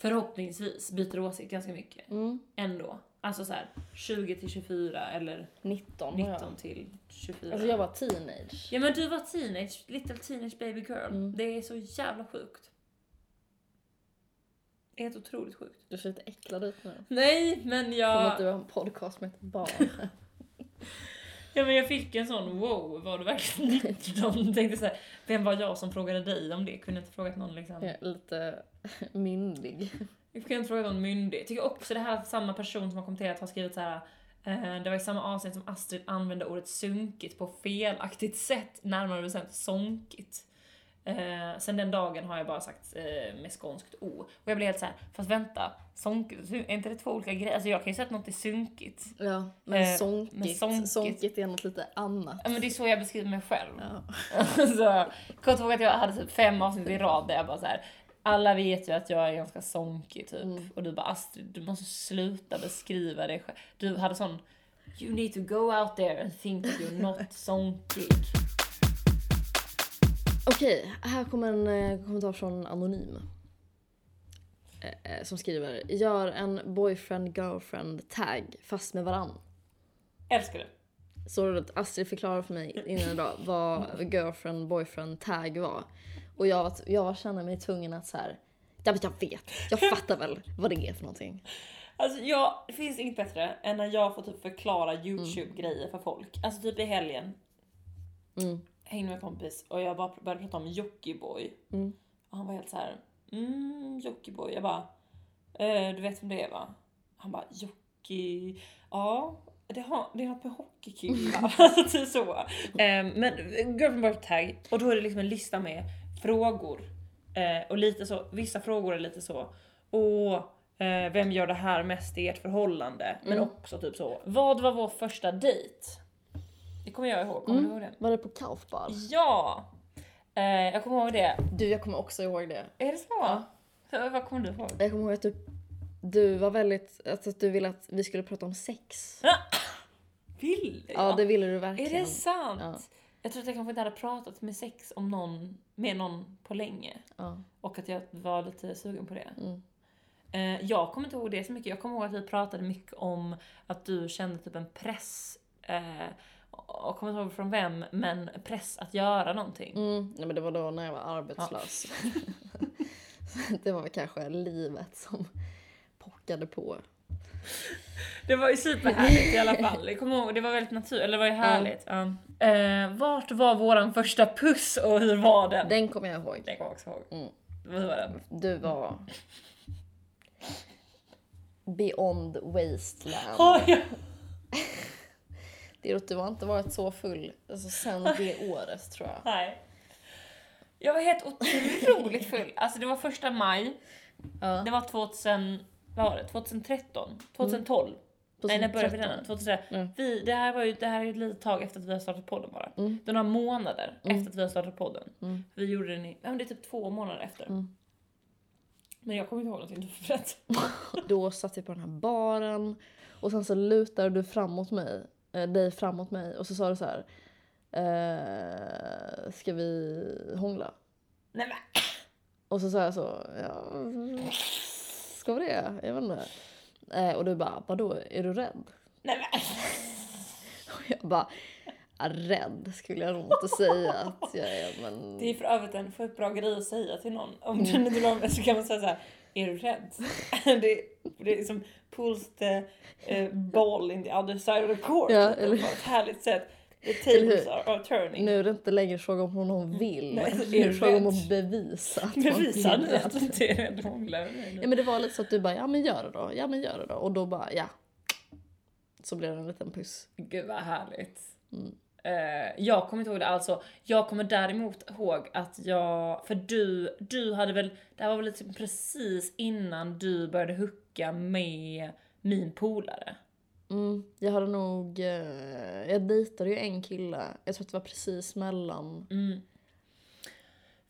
förhoppningsvis byter åsikt ganska mycket. Mm. Ändå. Alltså så här 20 till 24 eller 19 var jag. 19 till 24. Alltså jag var teenage. Ja men du var teenage, little teenage baby girl. Mm. Det är så jävla sjukt. Det är helt otroligt sjukt. Du ser lite äcklad ut nu. Nej men Som jag... att du har en podcast med ett barn. Ja men jag fick en sån wow, var du verkligen 19? Tänkte såhär, vem var jag som frågade dig om det? Kunde jag inte frågat någon liksom? Är lite myndig. Jag kunde inte frågat någon myndig. Jag tycker också det här samma person som har kommenterat har skrivit så här. eh, det var i samma avsnitt som Astrid använde ordet sunkigt på felaktigt sätt, närmare bestämt sonkigt. Eh, sen den dagen har jag bara sagt eh, med skånskt o. Och jag blev helt så här, fast vänta, sonkigt, är inte det två olika grejer? Alltså jag kan ju säga att något är sunkigt. Ja, men Eh, sonkigt, men sonkigt- sonkigt är något lite annat. Ja men det är så jag beskriver mig själv. Ja. så, kom ihåg att jag hade typ fem avsnitt i rad där jag bara så här. Alla vet ju att jag är ganska sonkig typ. Mm. Och du bara Astrid, du måste sluta beskriva dig själv. Du hade sån You need to go out there and think that you're not sonkig. Okej, här kommer en eh, kommentar från Anonym. Eh, eh, som skriver, gör en boyfriend girlfriend tag fast med varann. Älskar det. Så att Astrid förklarade för mig innan idag vad girlfriend boyfriend tag var. Och jag, jag känner mig tvungen att så här. Ja, men jag vet, jag fattar väl vad det är för någonting. Alltså jag, det finns inget bättre än när jag får typ förklara YouTube-grejer för folk. Alltså typ i helgen. Mm. Hängde med en kompis och jag bara började prata om Jockiboi. Mm. Och han var helt så här. Mm, Jockiboi. Jag bara. Eh, du vet vem det är va? Han bara Jocki. Ja. Det, har, det är något med hockeykillar. alltså typ så. Eh, men Girlfriend Boyfriend Tag. Och då är det liksom en lista med frågor. Eh, och lite så. Vissa frågor är lite så. Och eh, vem gör det här mest i ert förhållande? Men Mm. också typ så. Vad var vår första dejt? Det kommer jag ihåg. Kommer Mm. du ihåg det? Var det på Kaufbar? Ja! Eh, jag kommer ihåg det. Du, jag kommer också ihåg det. Är det så? Så, vad kommer du ihåg? Jag kommer ihåg att du, du var väldigt, alltså att du ville att vi skulle prata om sex. Vill jag? Ja, det ville du Är verkligen. det sant? Ja. Jag tror att jag kanske inte hade pratat med sex om någon, med någon på länge. Ja. Och att jag var lite sugen på det. Mm. Eh, jag kommer inte ihåg det så mycket. Jag kommer ihåg att vi pratade mycket om att du kände typ en press. Eh, och kommer inte ihåg från vem, men press att göra någonting. Mm. Nej, men det var då när jag var arbetslös. det var väl kanske livet som pockade på. Det var ju superhärligt i alla fall. Jag kommer ihåg, det var väldigt naturligt, eller det var ju härligt. Ja. Eh, vart var våran första puss och hur var den? Den kommer jag ihåg. Den kommer jag också ihåg. Mm. Hur var den? Du var beyond wasteland. Oh, ja. Du har inte varit så full alltså, sen det året tror jag. Nej. Jag var helt otroligt full. Alltså det var första maj. Ja. Det var 2000, vad var det? 2013? 2012? Nej, när började vi den? 2013. Mm. Vi, det här var ju det här är ju ett litet tag efter att vi har startat podden bara. Mm. Det är några månader efter att vi har startat podden. Mm. Vi gjorde den i, ja men det är typ två månader efter. Mm. Men jag kommer inte ihåg någonting, du rätt. Då satt jag på den här baren och sen så lutade du fram mot mig, eh, dig fram mot mig och så sa du så här. Eh, ska vi hångla? Nej men Och så sa jag så, ja, ska vi det? Jag vet inte. Eh, och du bara, vadå, är du rädd? nej men. Och jag bara, rädd skulle jag nog inte säga att jag är men... Det är för övrigt en sjukt bra grej att säga till någon. Om den inte var med så kan man säga så här. Är du rädd? det, det är liksom pulls the eh, ball in the other side of the court. Ja, På eller- ett härligt sätt. The tables are, are turning. Nu är det inte längre fråga om hon hon vill. Nej, är är det du fråga om att bevisa att Bevisa är nu rädd. att du inte är rädd Ja men det var lite så att du bara, ja men gör det då, ja men gör det då. Och då bara, ja. Så blev det en liten puss. Gud vad härligt. Mm. Eh, jag kommer inte ihåg det alltså. Jag kommer däremot ihåg att jag, för du, du hade väl, det här var väl liksom precis innan du började hucka med min polare. Mm, jag hade nog... Eh, jag dejtade ju en kille. Jag tror att det var precis mellan... Mm.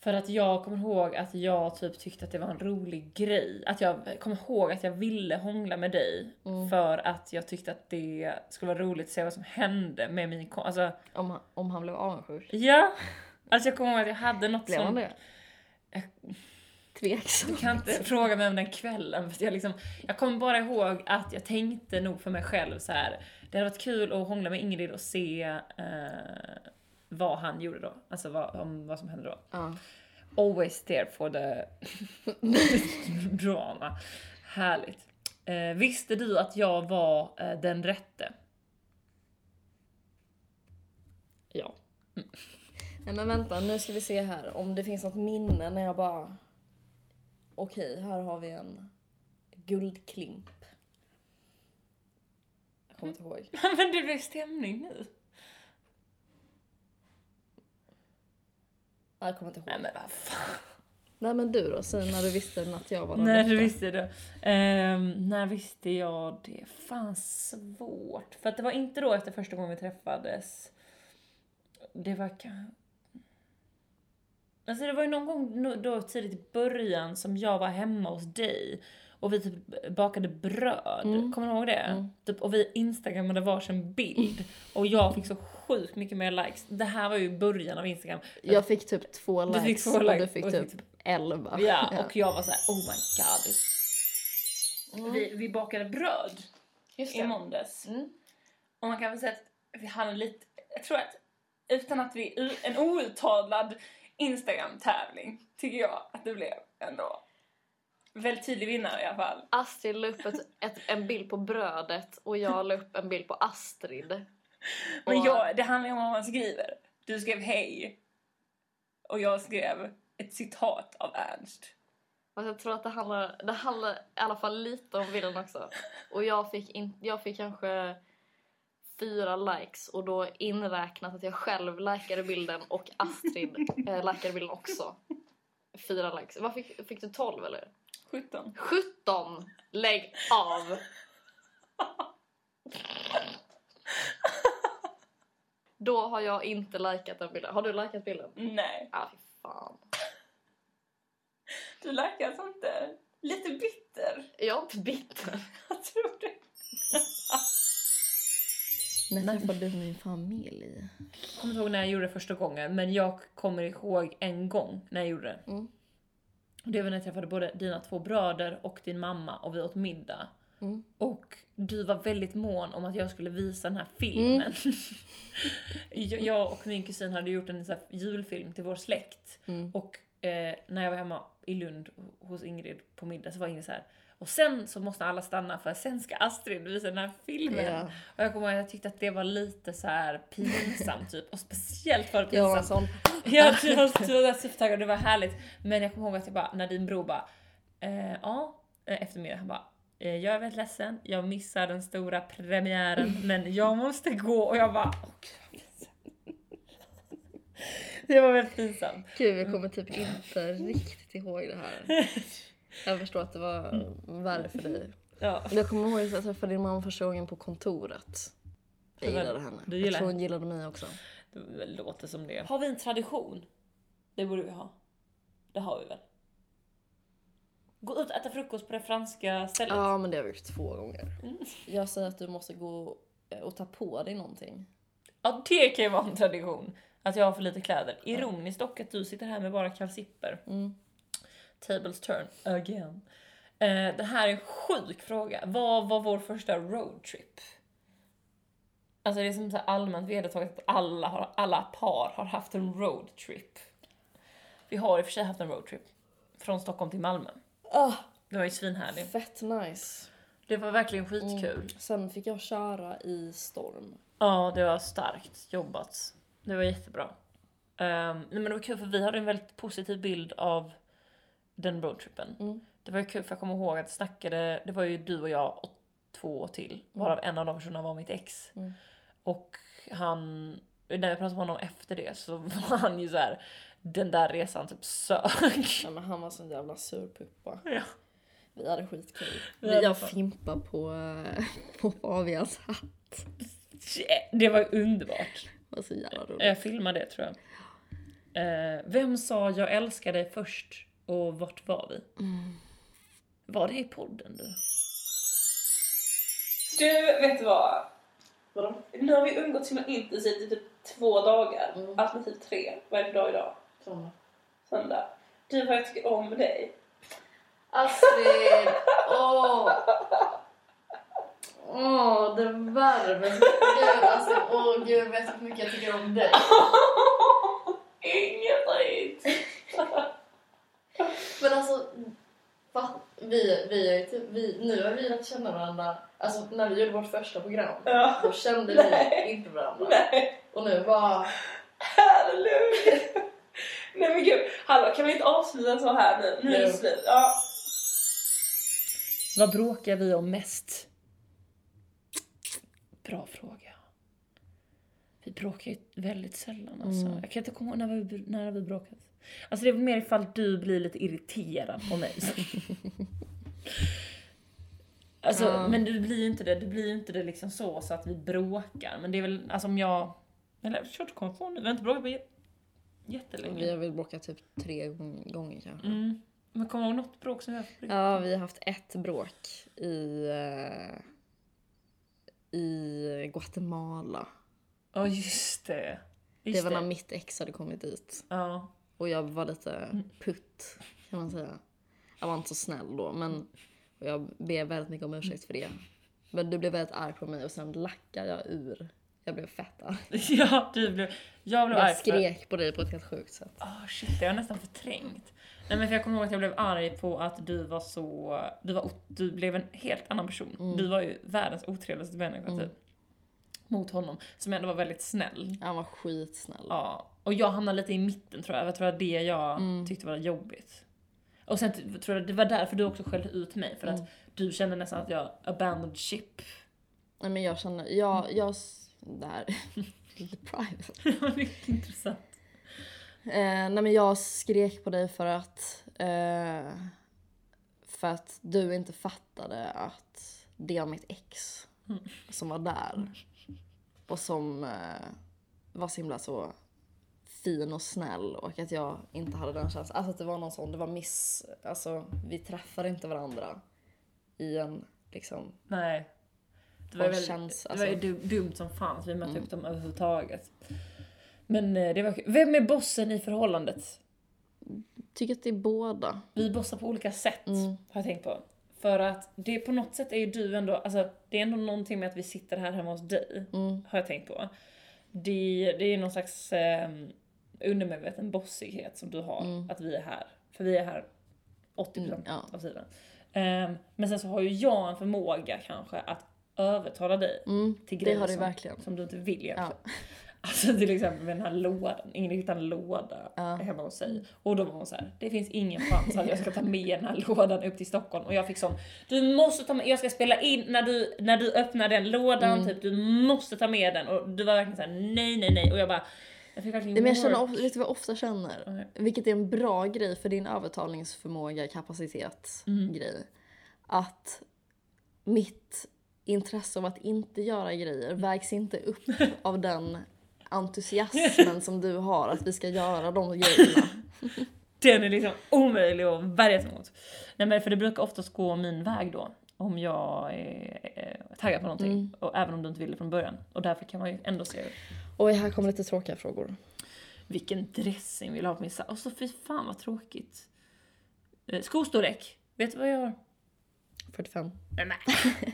För att jag kommer ihåg att jag typ tyckte att det var en rolig grej. Att jag kommer ihåg att jag ville hångla med dig Mm. för att jag tyckte att det skulle vara roligt att se vad som hände med min kom- Alltså, Om han, om han blev avundsjuk. ja. Alltså jag kommer ihåg att jag hade något Blev han som... det? Tveksam. Du kan inte fråga mig om den kvällen. För jag, liksom, jag kommer bara ihåg att jag tänkte nog för mig själv så här. Det hade varit kul att hångla med Ingrid och se eh, vad han gjorde då. Alltså vad, om, vad som hände då. Ja. Always there for the drama. Härligt. Eh, visste du att jag var eh, den rätte? Ja. Nej men vänta, nu ska vi se här om det finns något minne när jag bara... Okej, här har vi en guldklimp. Jag kommer inte ihåg. Men det blev stämning nu. Nej, Jag kommer inte ihåg. Nej men vad fan. Nej men du då, säg när du visste att jag var den När du visste det. Ehm, när visste jag det? Fan svårt. För att det var inte då efter första gången vi träffades. Det var ka- Alltså det var ju någon gång då tidigt i början som jag var hemma hos dig och vi typ bakade bröd. Kommer du ihåg det? Typ, och vi instagrammade varsin bild och jag fick så sjukt mycket mer likes. Det här var ju början av instagram. Jag fick typ två likes fick två och du fick och jag typ elva. Ja, och jag var så här: oh my god. Vi, vi bakade bröd i måndags. Mm. Och man kan väl säga att vi hade lite, jag tror att utan att vi, en outtalad Instagram-tävling tycker jag att det blev ändå. Väldigt tydlig vinnare i alla fall. Astrid la upp ett, ett, en bild på brödet och jag la upp en bild på Astrid. Men Och- jag, det handlar ju om vad man skriver. Du skrev hej. Och jag skrev ett citat av Ernst. Fast jag tror att det handlar, det handlar i alla fall lite om bilden också. Och jag fick, in, jag fick kanske fyra likes och då inräknat att jag själv likade bilden och Astrid äh, likade bilden också. Fyra likes. Vad fick, fick du 12 eller? 17. 17! Lägg av! Då har jag inte likat den bilden. Har du likat bilden? Nej. Ah, fy fan. Du lärkar alltså inte. Lite bitter. Jag är inte bitter. Jag tror det. När träffade du min familj? Jag kommer inte ihåg när jag gjorde det första gången, men jag kommer ihåg en gång när jag gjorde det. Mm. Det var när jag träffade både dina två bröder och din mamma och vi åt middag. Mm. Och du var väldigt mån om att jag skulle visa den här filmen. Jag- jag och min kusin hade gjort en så julfilm till vår släkt. Mm. Och eh, när jag var hemma i Lund hos Ingrid på middag så var Ingrid så här. Och sen så måste alla stanna för sen ska Astrid visa den här filmen. Ja. Och jag kommer ihåg att jag tyckte att det var lite så här pinsamt typ. Och speciellt var det Jag pinsamt. Ja, du var, du var supertaggad och det var härligt. Men jag kommer ihåg att jag bara, när din bror bara, eh, ja, eh, eftermiddag, han bara, eh, jag är väldigt ledsen, jag missar den stora premiären, men jag måste gå. Och jag bara, åh gud. Det var väldigt pinsamt. Gud, jag kommer typ inte riktigt ihåg det här. Jag förstår att det var värre för dig. Ja. Jag kommer ihåg att jag träffade din mamma första gången på kontoret. Jag gillade henne. du Jag gillar tror hon gillade mig också. Det låter som det. Har vi en tradition? Det borde vi ha. Det har vi väl? Gå ut och äta frukost på det franska stället. Ja, men det har vi gjort två gånger. Jag säger att du måste gå och ta på dig någonting. Ja, det kan ju vara en tradition. Att jag har för lite kläder. Ironiskt dock att du sitter här med bara kalsipper. Mm. Tables turn again. Eh, det här är en sjuk fråga. Vad var vår första roadtrip? Alltså det är som så allmänt vedertaget att alla, har, alla par har haft en roadtrip. Vi har i och för sig haft en roadtrip. Från Stockholm till Malmö. Ah, Det var ju svinhärligt. fett nice. Det var verkligen skitkul. Mm. Sen fick jag köra i storm. Ja, det var starkt jobbat. Det var jättebra. Um, nej, men det var kul för vi hade en väldigt positiv bild av den roadtrippen. Mm. Det var ju kul för jag kommer ihåg att jag snackade, det var ju du och jag och två till, varav en av de personerna var mitt ex. Mm. Och han, när jag pratade med honom efter det så var han ju så här. den där resan typ sög. Ja, men han var sån jävla surpuppa. Ja. Vi hade skitkul. Vi Jag fan- fimpade på, eh, på Fabians hatt. Det var underbart. Det var så jävla roligt. Jag filmade det tror jag. Eh, vem sa jag älskar dig först och vart var vi? Var det i podden du? Du, vet du vad? Vadå? Nu har vi umgåtts himla intensivt i typ två dagar. Mm. Alternativt tre. Vad är det för dag idag? Söndag. Du, vad jag tycker om dig. Astrid! Åh! Åh, det värmer så Gud, Astrid. Åh gud, vet du hur mycket jag tycker om dig? Inget. Men alltså, va? Vi, vi typ, vi, nu har vi lärt känna varandra. Alltså när vi gjorde vårt första program, Ja. då kände Nej. vi inte varandra. Nej. Och nu bara... Halleluja. Nej men gud. Hallå, kan vi inte avsluta så här nu? Nu är det slut. Ja. Vad bråkar vi om mest? Bra fråga. Vi bråkar ju väldigt sällan alltså. Mm. Jag kan inte komma ihåg när vi, när vi bråkat. Alltså det är mer ifall du blir lite irriterad på mig. alltså, Ja. men du blir ju inte det, du blir ju inte det liksom så, så att vi bråkar. Men det är väl, alltså om jag... Eller jag försöker komma på nu, vi har inte bråkat på jä- jättelänge. Vi har väl bråkat typ tre gång- gånger kanske. Mm. Men kommer du ihåg något bråk som vi har haft? Ja, vi har haft ett bråk i, eh, i Guatemala. Ja, just det. Just det var när mitt ex hade kommit dit. Ja. Och jag var lite putt, kan man säga. Jag var inte så snäll då, men och jag ber väldigt mycket om ursäkt för det. Men du blev väldigt arg på mig och sen lackade jag ur. Jag blev fett arg. Ja, du blev... Jag blev arg Jag för... skrek på dig på ett helt sjukt sätt. Ah shit, det har jag nästan förträngt. Nej men för jag kommer ihåg att jag blev arg på att du var så... Du, var, du blev en helt annan person. Mm. Du var ju världens otrevligaste människa typ. Mot honom. Som ändå var väldigt snäll. Han var skitsnäll. Ja. Och jag hamnade lite i mitten tror jag. Jag tror att det jag Mm. tyckte var jobbigt. Och sen tror jag det var därför du också skällde ut mig. För Mm. att du kände nästan att jag abandoned ship. Nej men jag känner, jag, jag, s- det här, lite private. Det mycket intressant. Eh, nej men jag skrek på dig för att, eh, för att du inte fattade att det var mitt ex som var där. Och som eh, var så himla så fin och snäll och att jag inte hade den känslan. Alltså att det var någon sån, det var miss, alltså vi träffade inte varandra i en liksom, Nej. Det var, ju väldigt, känns- det var ju alltså- du- dumt som fan att vi mötte upp dem överhuvudtaget. Men eh, det var. Vem är bossen i förhållandet? tycker att det är båda. Vi bossar på olika sätt, Mm. har jag tänkt på. För att det på något sätt är ju du ändå, alltså det är ändå någonting med att vi sitter här hemma hos dig, Mm. har jag tänkt på. Det, det är någon slags eh, undermedveten bossighet som du har, att vi är här. För vi är här 80% Mm, ja. av tiden. Ehm, men sen så har ju jag en förmåga kanske att övertala dig Mm, till grejer som, som du inte vill egentligen. Ja. Alltså till exempel med den här lådan, Ingrid hittade en låda Ja. hemma hos sig. Och då var hon så här: det finns ingen chans att jag ska ta med den här lådan upp till Stockholm. Och jag fick sån, du måste ta med, jag ska spela in när du, när du öppnar den lådan, Mm. typ du måste ta med den. Och du var verkligen såhär, nej nej nej. Och jag bara, jag fick verkligen Nej, men jag känner, work. vet du vad jag ofta känner? Nej. Vilket är en bra grej för din övertalningsförmåga, kapacitet, Mm. grej. Att mitt intresse av att inte göra grejer vägs inte upp av den entusiasmen som du har att vi ska göra de grejerna. Den är liksom omöjlig att värja sig mot. Nej men för det brukar oftast gå min väg då. Om jag är eh, taggad på någonting. Mm. Och även om du inte vill det från början. Och därför kan man ju ändå se Oj, här kommer lite tråkiga frågor. vilken dressing vill jag ha på min sa- Och så fy fan vad tråkigt. Eh, Skostorlek. Vet du vad jag har? 45. Nej men.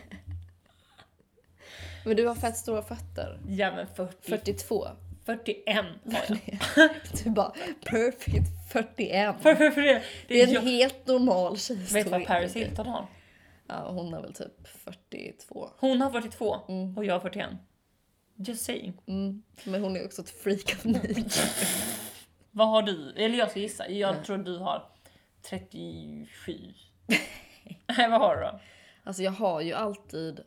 Men du har fett stora fötter. Ja men 40, 42. 41 har jag. Du bara perfect 41. För, för, för det, är är en jag, helt normal tjejstorlek. vet du vad Paris Hilton har? Ja, hon är väl typ 42. Hon har 42 och jag har 41. Just saying. Mm. Men hon är också ett freak of nature. Vad har du? Eller jag ska gissa. Jag tror du har 37. Nej, vad har du då? Alltså jag har ju alltid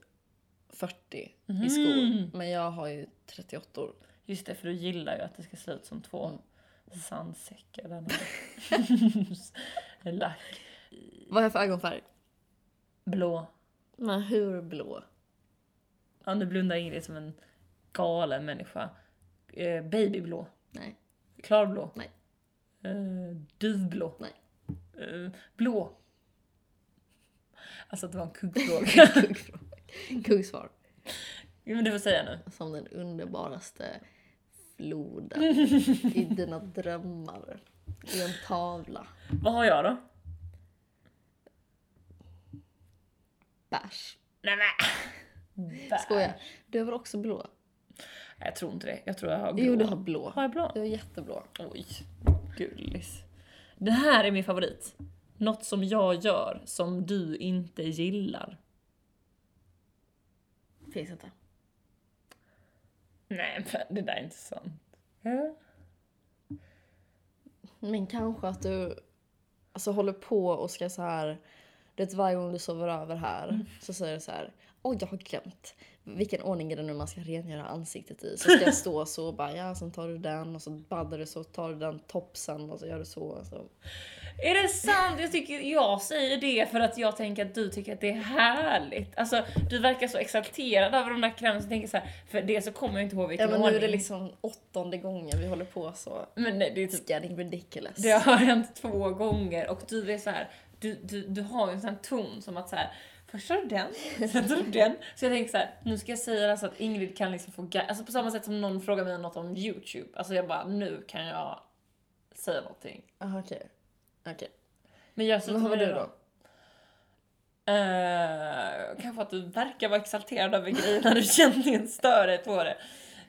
40 i Mm. skor. Men jag har ju 38 år. Just det, för du gillar ju att det ska se ut som två sandsäckar där nere. Lack. Vad har jag för ögonfärg? Blå. Men hur blå? Ja, nu blundar Ingrid som en galen människa. Eh, babyblå. Nej. Klarblå. Nej. Eh, duvblå. Nej. Eh, blå. Alltså att det var en kuggfråga. Kuggsvar. Jo, men du får säga nu. Som den underbaraste floden i dina drömmar. I en tavla. Vad har jag då? Bärs. Nej men. Skojar. Du har väl också blå? Nej, Jag tror inte det. Jag tror jag har blå. Jo, du har blå. Har jag blå? Du har jätteblå. Oj, gullis. Det här är min favorit. Något som jag gör som du inte gillar. Finns inte. Nej, men det där är inte sant. Ja. Men kanske att du alltså, håller på och ska så här... Du vet varje gång du sover över här så säger du så här. Oj, jag har glömt. Vilken ordning är det nu man ska rengöra ansiktet i? Så ska jag stå så och bara ja, sen tar du den och så baddar du så tar du den topsen och så gör du så. så. Är det sant? Jag, tycker, jag säger det för att jag tänker att du tycker att det är härligt. Alltså, du verkar så exalterad över de där krämerna så jag tänker så här, för det så kommer jag inte ihåg Ja vilken men nu ordning. är det liksom åttonde gången vi håller på så. Men nej, det är It's typ getting ridiculous. Det har hänt två gånger och du är så här, du, du, du har ju en sån ton som att så här, först tar du den, sen tar du den. Så jag tänker så här, nu ska jag säga det så att Ingrid kan liksom få alltså på samma sätt som någon frågar mig något om YouTube. Alltså jag bara, nu kan jag säga någonting. Aha, okej. Okej. Men gör så Men vad var du då? Uh, kanske att du verkar vara exalterad över grejer när du egentligen stör dig på det.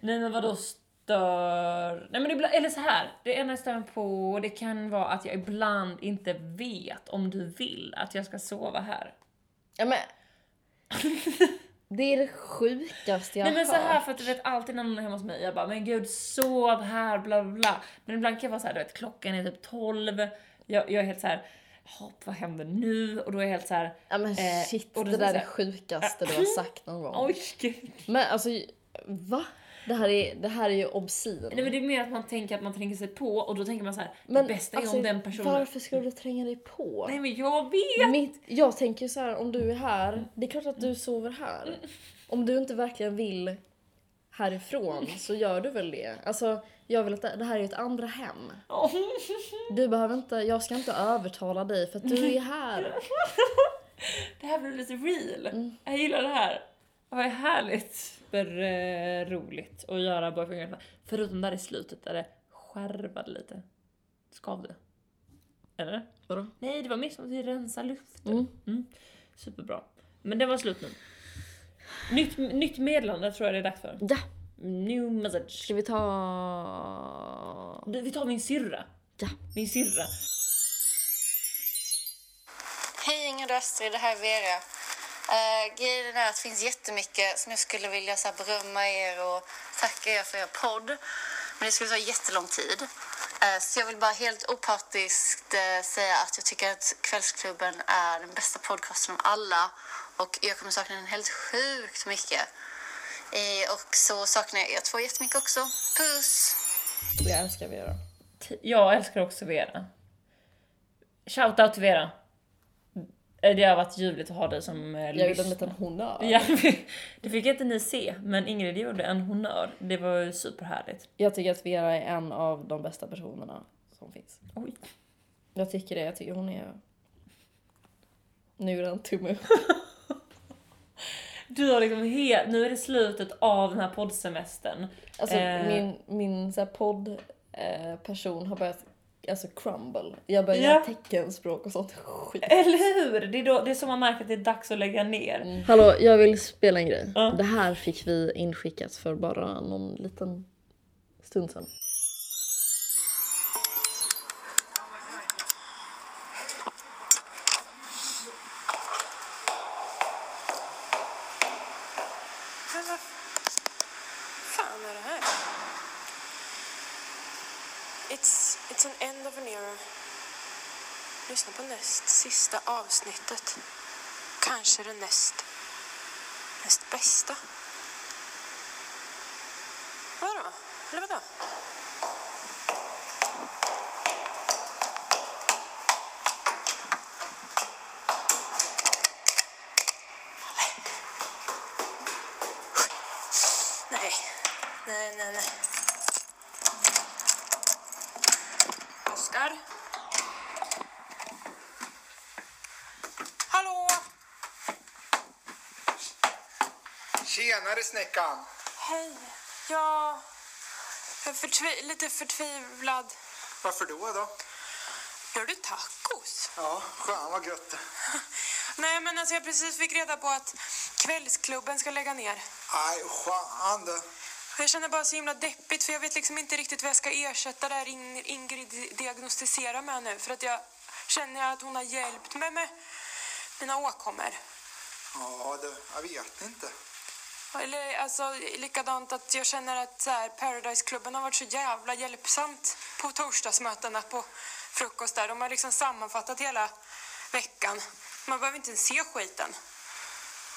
Nej men vadå stör? Nej men ibland, eller så här. det enda jag stör mig på det kan vara att jag ibland inte vet om du vill att jag ska sova här. Ja men. Det är det sjukaste jag Nej men har så här hört. för att du vet alltid när någon är hemma hos mig, jag bara men gud sov här bla bla bla. Men ibland kan jag vara så här, du vet klockan är typ 12, jag, jag är helt så här. Hopp, vad händer nu? Och då är jag helt så här. Ja men Eh, shit, då det där är det sjukaste du har sagt någon gång. Oj gud. Men alltså, va? Det här är, det här är ju obscen. Nej men det är mer att man tänker att man tränger sig på och då tänker man så här. Men, det bästa alltså, är om den personen... Varför ska du tränga dig på? Nej men jag vet! Mitt, jag tänker så här, om du är här, det är klart att du sover här. Om du inte verkligen vill härifrån så gör du väl det. Alltså, jag vill att det, det här är ett andra hem. Du behöver inte, jag ska inte övertala dig för att du är här. det här blir lite real. Mm. Jag gillar det här. Vad härligt. Super eh, roligt att göra boyfriend Förutom där i slutet där det skärvade lite. Skav det. Eller? Vadå? Nej, det var mer som att vi rensar luften. Mm. Mm. Superbra. Men det var slut nu. Nytt, nytt meddelande tror jag det är dags för. Ja, New message. ska vi ta... Du, Vi tar min syrra. Ja. Min syrra. Hej Ingrid och Astrid, det här är Vera. Eh, grejen är att det finns jättemycket som jag skulle vilja så här, berömma er och tacka er för er podd. Men det skulle ta jättelång tid. Eh, så jag vill bara helt opartiskt eh, säga att jag tycker att Kvällsklubben är den bästa podcasten av alla. Och jag kommer sakna den helt sjukt mycket. Eh, och så saknar jag er två jättemycket också. Puss! Jag älskar Vera. Jag älskar också Vera. Shoutout till Vera. Eh, Det har varit ljuvligt att ha dig som eh, Jag gjorde en lyssnare. liten honnör. Ja, det fick inte ni se, men Ingrid gjorde en honnör. Det var superhärligt. Jag tycker att Vera är en av de bästa personerna som finns. Oj. Jag tycker det. Jag tycker hon är... Nu är det en tumme upp. Du har liksom helt, nu är det slutet av den här poddsemestern. Alltså Eh. min, min så här, podd eh, person har börjat alltså crumble. Jag börjar Ja. teckenspråk och sånt skit. Eller hur? Det är, då, det är som man märker att det är dags att lägga ner. Hallå, jag vill spela en grej. Ja. Det här fick vi inskickat för bara någon liten stund sedan. avsnittet. Kanske det näst, näst bästa. Vadå? Eller vadå? Nej, nej, nej, nej. Oskar? Tjenare snäckan! Hej. Jag är förtvi- lite förtvivlad. Varför då då? Gör du tacos? Ja, fan vad gött. Nej, men alltså jag precis fick reda på att kvällsklubben ska lägga ner. Aj, fan du. Jag känner bara så himla deppigt för jag vet liksom inte riktigt vad jag ska ersätta det här In- Ingrid diagnostiserar med nu. För att jag känner att hon har hjälpt mig med mina åkommor. Ja du, jag vet inte. Eller alltså likadant att jag känner att så här, Paradise-klubben har varit så jävla hjälpsamt på torsdagsmötena på frukost där. De har liksom sammanfattat hela veckan. Man behöver inte ens se skiten.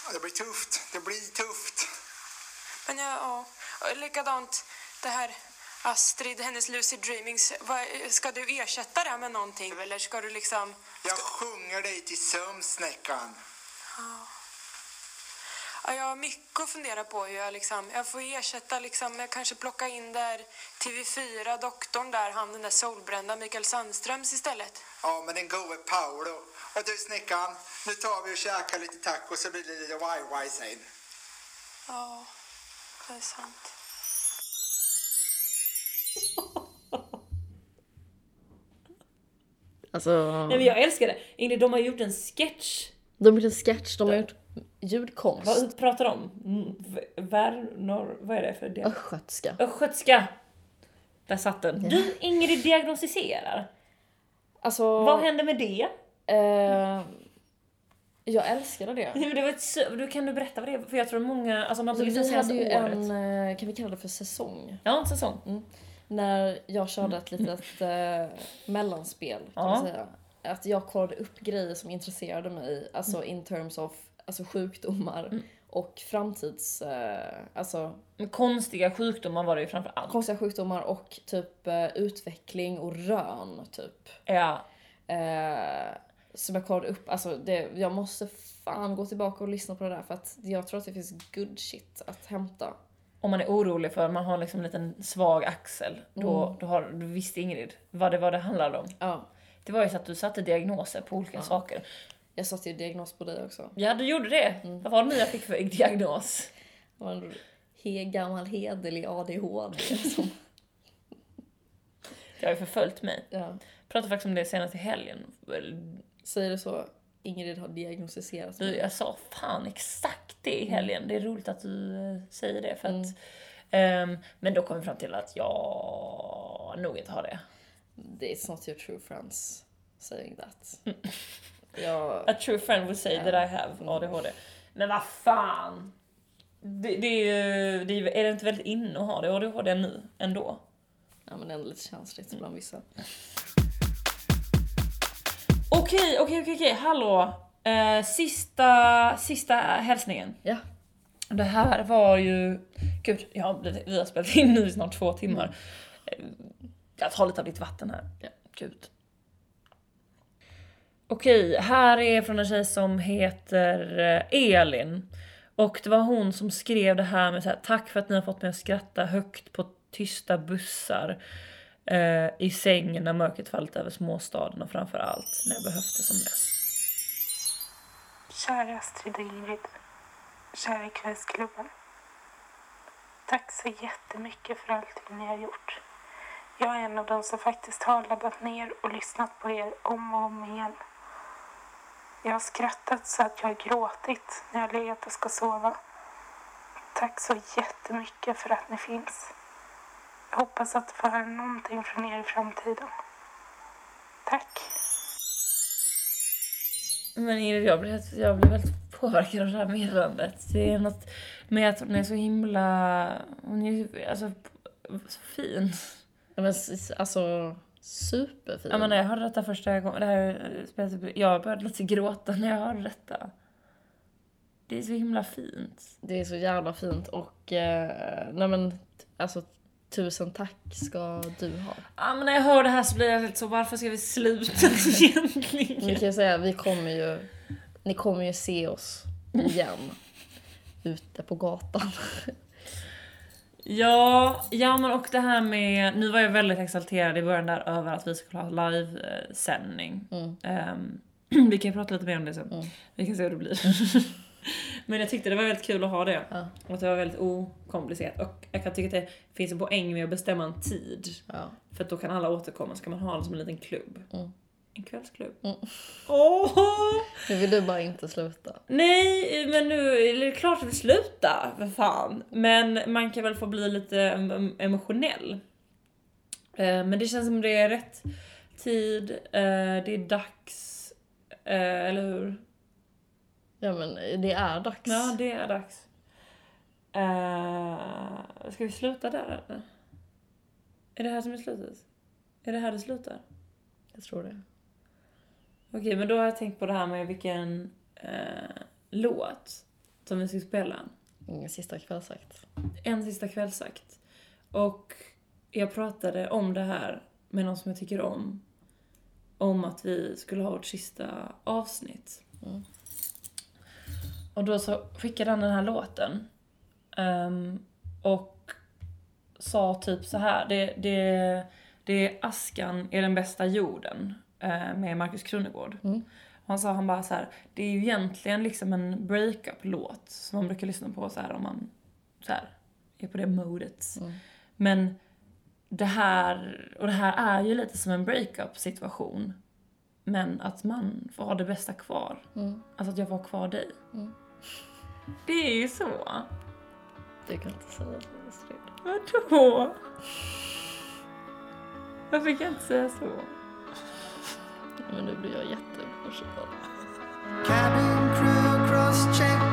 Ja, Det blir tufft, det blir tufft. Men ja. Och Likadant det här Astrid, hennes Lucid Dreamings. Ska du ersätta det med någonting? Eller ska du liksom... Jag sjunger dig till sömns snäckan. Ja, jag har mycket att fundera på hur jag liksom... Jag får ersätta liksom... Jag kanske plocka in där TV4, doktorn där, han den där solbrända Mikael Sandströms istället. Ja, men den gode Paolo. Och du snäckan, nu tar vi och käkar lite tacos så blir det lite waj-waj sen. Ja, det är sant. Alltså, Nej men jag älskar det. Ingrid, de har gjort en sketch. de har gjort en sketch, de har gjort ljudkonst. Vad pratar de om? Mm, Värnor... Vad är det för det? Östgötska. Östgötska. Där satt den. Du, Ingrid diagnostiserar. Alltså, Vad händer med det? eh, jag älskade det. Nej, men det var ett, du, kan du berätta vad det är? För jag tror många, alltså man Alltså, vi hade ju året. en, eh, kan vi kalla det för säsong? Ja, en säsong. När jag körde ett litet eh, mellanspel kan Ja. man säga. Att jag kollade upp grejer som intresserade mig, alltså in terms of alltså sjukdomar och framtids... Eh, alltså Konstiga sjukdomar var det ju framför allt. konstiga sjukdomar och typ eh, utveckling och rön typ. Ja. Eh, som jag kollade upp, alltså det, jag måste fan gå tillbaka och lyssna på det där för att jag tror att det finns good shit att hämta. Om man är orolig för man har liksom en liten svag axel, då, Mm. då, har, då visste Ingrid vad det var det handlade om. Ja. Det var ju så att du satte diagnoser på olika saker. Jag satte ju diagnos på dig också. Ja, du gjorde det. Mm. Vad var det nu jag fick för diagnos? Det var en he, gammal hederlig ADHD. Som, Det har ju förföljt mig. ja. Pratade faktiskt om det senast i helgen. Säger du så? Ingrid har diagnostiserat Du, jag sa fan exakt det Mm. i helgen. Det är roligt att du eh, säger det. För att, ehm, men då kom vi fram till att jag nog inte har det. It's not your true friends saying that. Jag, A true friend would say that I have ADHD. Men vad fan! Det, det är ju, det är, är det inte väldigt inne att ha det ADHD nu ändå? ja men det är ändå lite känsligt bland vissa. Okej, okej, okej, okej, hallå! Eh, sista, sista hälsningen. Ja. Det här var ju... Gud, ja, vi har spelat in nu i snart två timmar. Eh, Jag tar lite av ditt vatten här. Ja. Gud. Okej, här är från en tjej som heter eh, Elin. Och det var hon som skrev det här med så här, tack för att ni har fått mig att skratta högt på tysta bussar. Eh, I sängen när mörkret fallit över småstaden och framför allt när jag behövt det som mest. Kära Astrid och Ingrid. Kära Kvällsklubben. Tack så jättemycket för allting ni har gjort. Jag är en av de som faktiskt har laddat ner och lyssnat på er om och om igen. Jag har skrattat så att jag har gråtit när jag legat och ska sova. Tack så jättemycket för att ni finns. Jag hoppas att få höra någonting från er i framtiden. Tack. Men Ingrid, jag blir, helt- jag blir väldigt påverkad av det här meddelandet. Det är något med att hon är så himla... Hon är ju alltså, så fin. Men alltså superfin. Ja, men när jag hörde detta första gången, det här spelet, typ- jag började lite gråta när jag hörde detta. Det är så himla fint. Det är så jävla fint och eh, nej men alltså tusen tack ska du ha. Ja, men när jag hör det här så blir jag helt så, varför ska vi sluta egentligen? Vi kan ju säga, vi kommer ju, ni kommer ju se oss igen ute på gatan. Ja, ja men och det här med, nu var jag väldigt exalterad i början där över att vi skulle ha livesändning. Mm. Ehm, vi kan ju prata lite mer om det sen. Mm. Vi kan se hur det blir. men jag tyckte det var väldigt kul att ha det. Ja. Och att det var väldigt okomplicerat. Och jag kan tycka att det finns en poäng med att bestämma en tid. Ja. För att då kan alla återkomma, så kan man ha det som en liten klubb. Mm. En kvällsklubb. Mm. Åh! Nu vill du bara inte sluta. Nej, men nu är det klart att vi slutar, för fan. Men man kan väl få bli lite em- emotionell. Eh, Men det känns som det är rätt tid, eh, det är dags, eh, eller hur? Ja men det är dags. Ja, det är dags. Ska vi sluta där eller? Är det här som är slutet? Är det här det slutar? Jag tror det. Okej, men då har jag tänkt på det här med vilken eh, låt som vi ska spela. Ingen sista kvällsakt. En sista kvällsakt. Och jag pratade om det här med någon som jag tycker om. Om att vi skulle ha vårt sista avsnitt. Mm. Och då så skickade han den här låten. Ehm, och sa typ så här. Det, det, det är Askan är den bästa jorden. Eh, med Markus Krunegård. Mm. Han sa han bara så här. Det är ju egentligen liksom en breakup-låt som man brukar lyssna på så här om man så här, är på det modet. Mm. Men det här, och det här är ju lite som en breakup situation. Men att man får ha det bästa kvar. Mm. Alltså att jag får ha kvar dig. Mm. Det är ju så. Du kan inte säga. Astrid. Vadå? Varför kan jag inte säga så? Men nu blir jag jätteemotional. Cabin crew cross check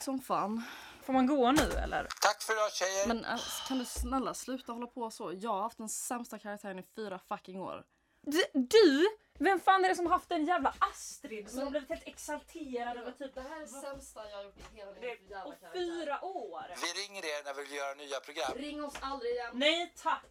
Tack. Som fan. Får man gå nu eller? Tack för idag tjejer. Men äh, kan du snälla sluta hålla på så? Jag har haft den sämsta karaktären i fyra fucking år. Du? du? Vem fan är det som har haft en jävla Astrid som har blivit helt exalterad över typ det här? sämsta jag har gjort i hela mitt Och fyra år! Vi ringer er när vi vill göra nya program. Ring oss aldrig igen. Nej tack!